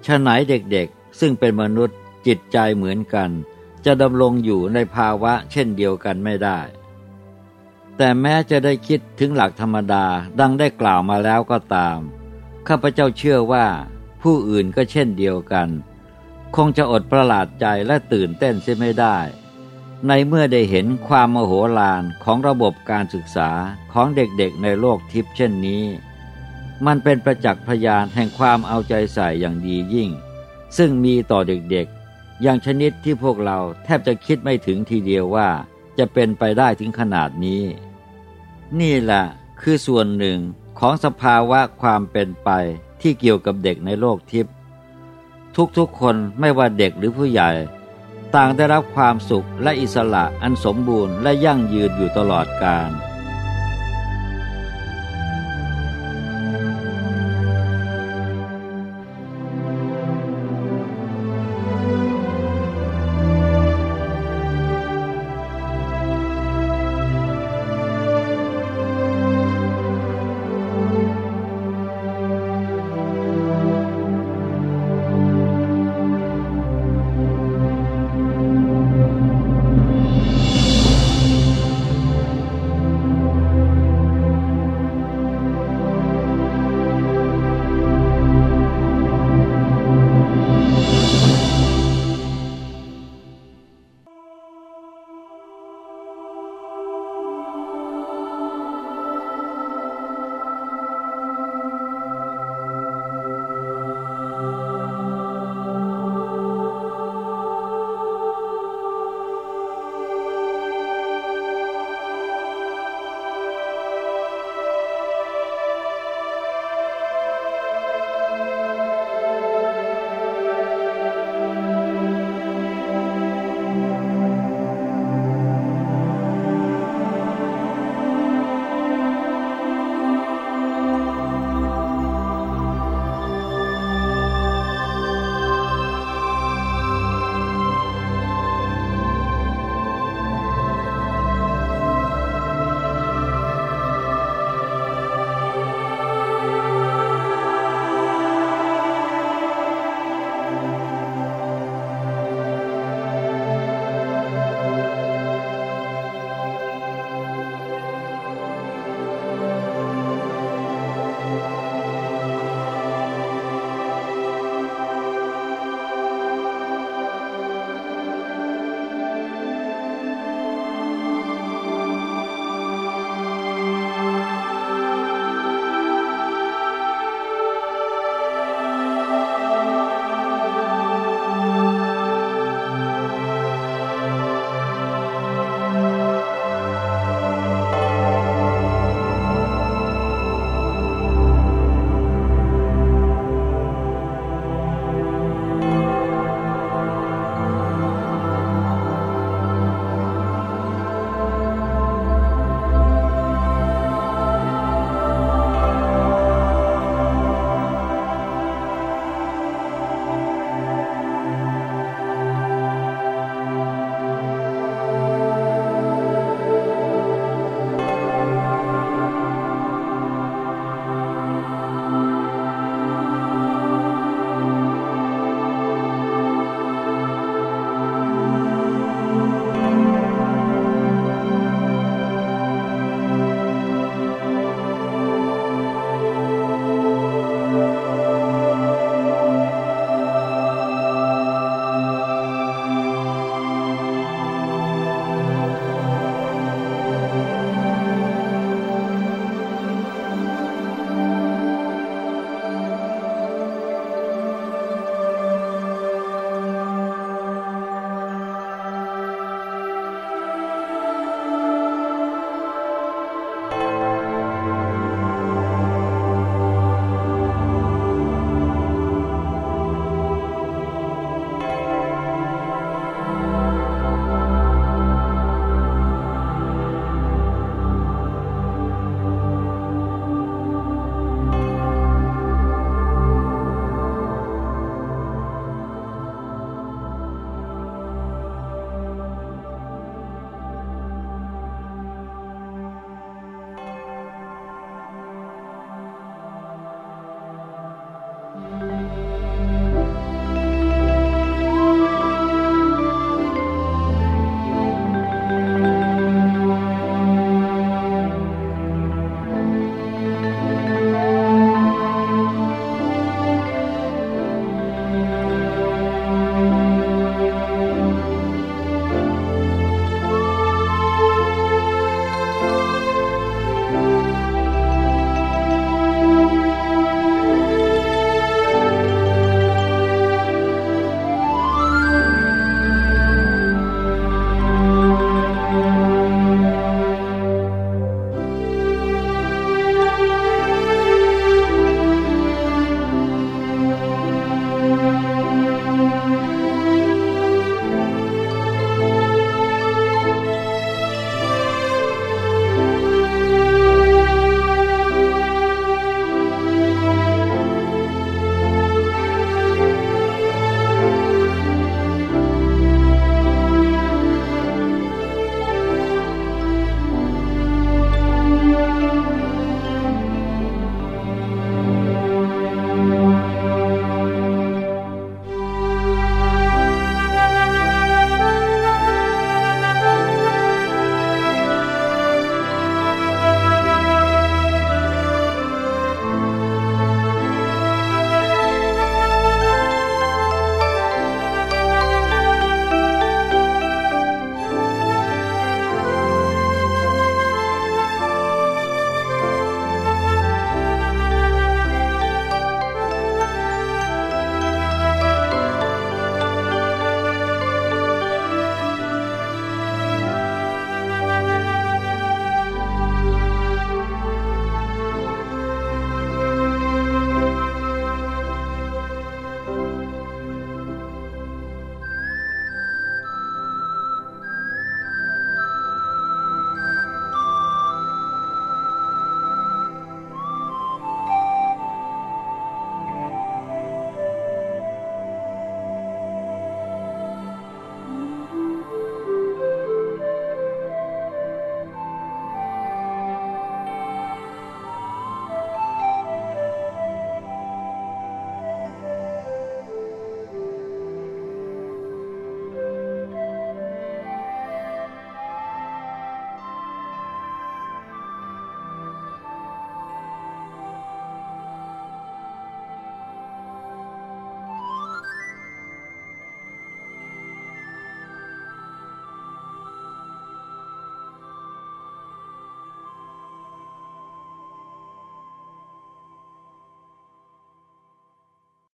ฉะไหนเด็กๆ ซึ่งเป็นมนุษย์จิตใจเหมือนกัน จะดำรงอยู่ในภาวะเช่นเดียวกันไม่ได้ แต่แม้จะได้คิดถึงหลักธรรมดาดังได้กล่าวมาแล้วก็ตาม ข้าพเจ้าเชื่อว่าผู้อื่นก็เช่นเดียวกัน คงจะอดประหลาดใจและตื่นเต้นเสียไม่ได้ ในเมื่อได้เห็นความมโหฬารของระบบการศึกษาของเด็กๆในโลกทิพย์เช่นนี้ มันเป็นประจักษ์พยานแห่งความเอาใจใส่อย่างดียิ่ง ซึ่งมีต่อเด็กๆ อย่างชนิดที่พวกเราแทบจะคิดไม่ถึงทีเดียวว่าจะเป็นไปได้ถึงขนาดนี้ นี่แหละคือส่วนหนึ่งของสภาวะความเป็นไปที่เกี่ยวกับเด็กในโลกทิพย์ทุกๆคนไม่ว่าเด็กหรือผู้ใหญ่ ต่างได้รับความสุขและอิสระอันสมบูรณ์และยั่งยืนอยู่ตลอดกาล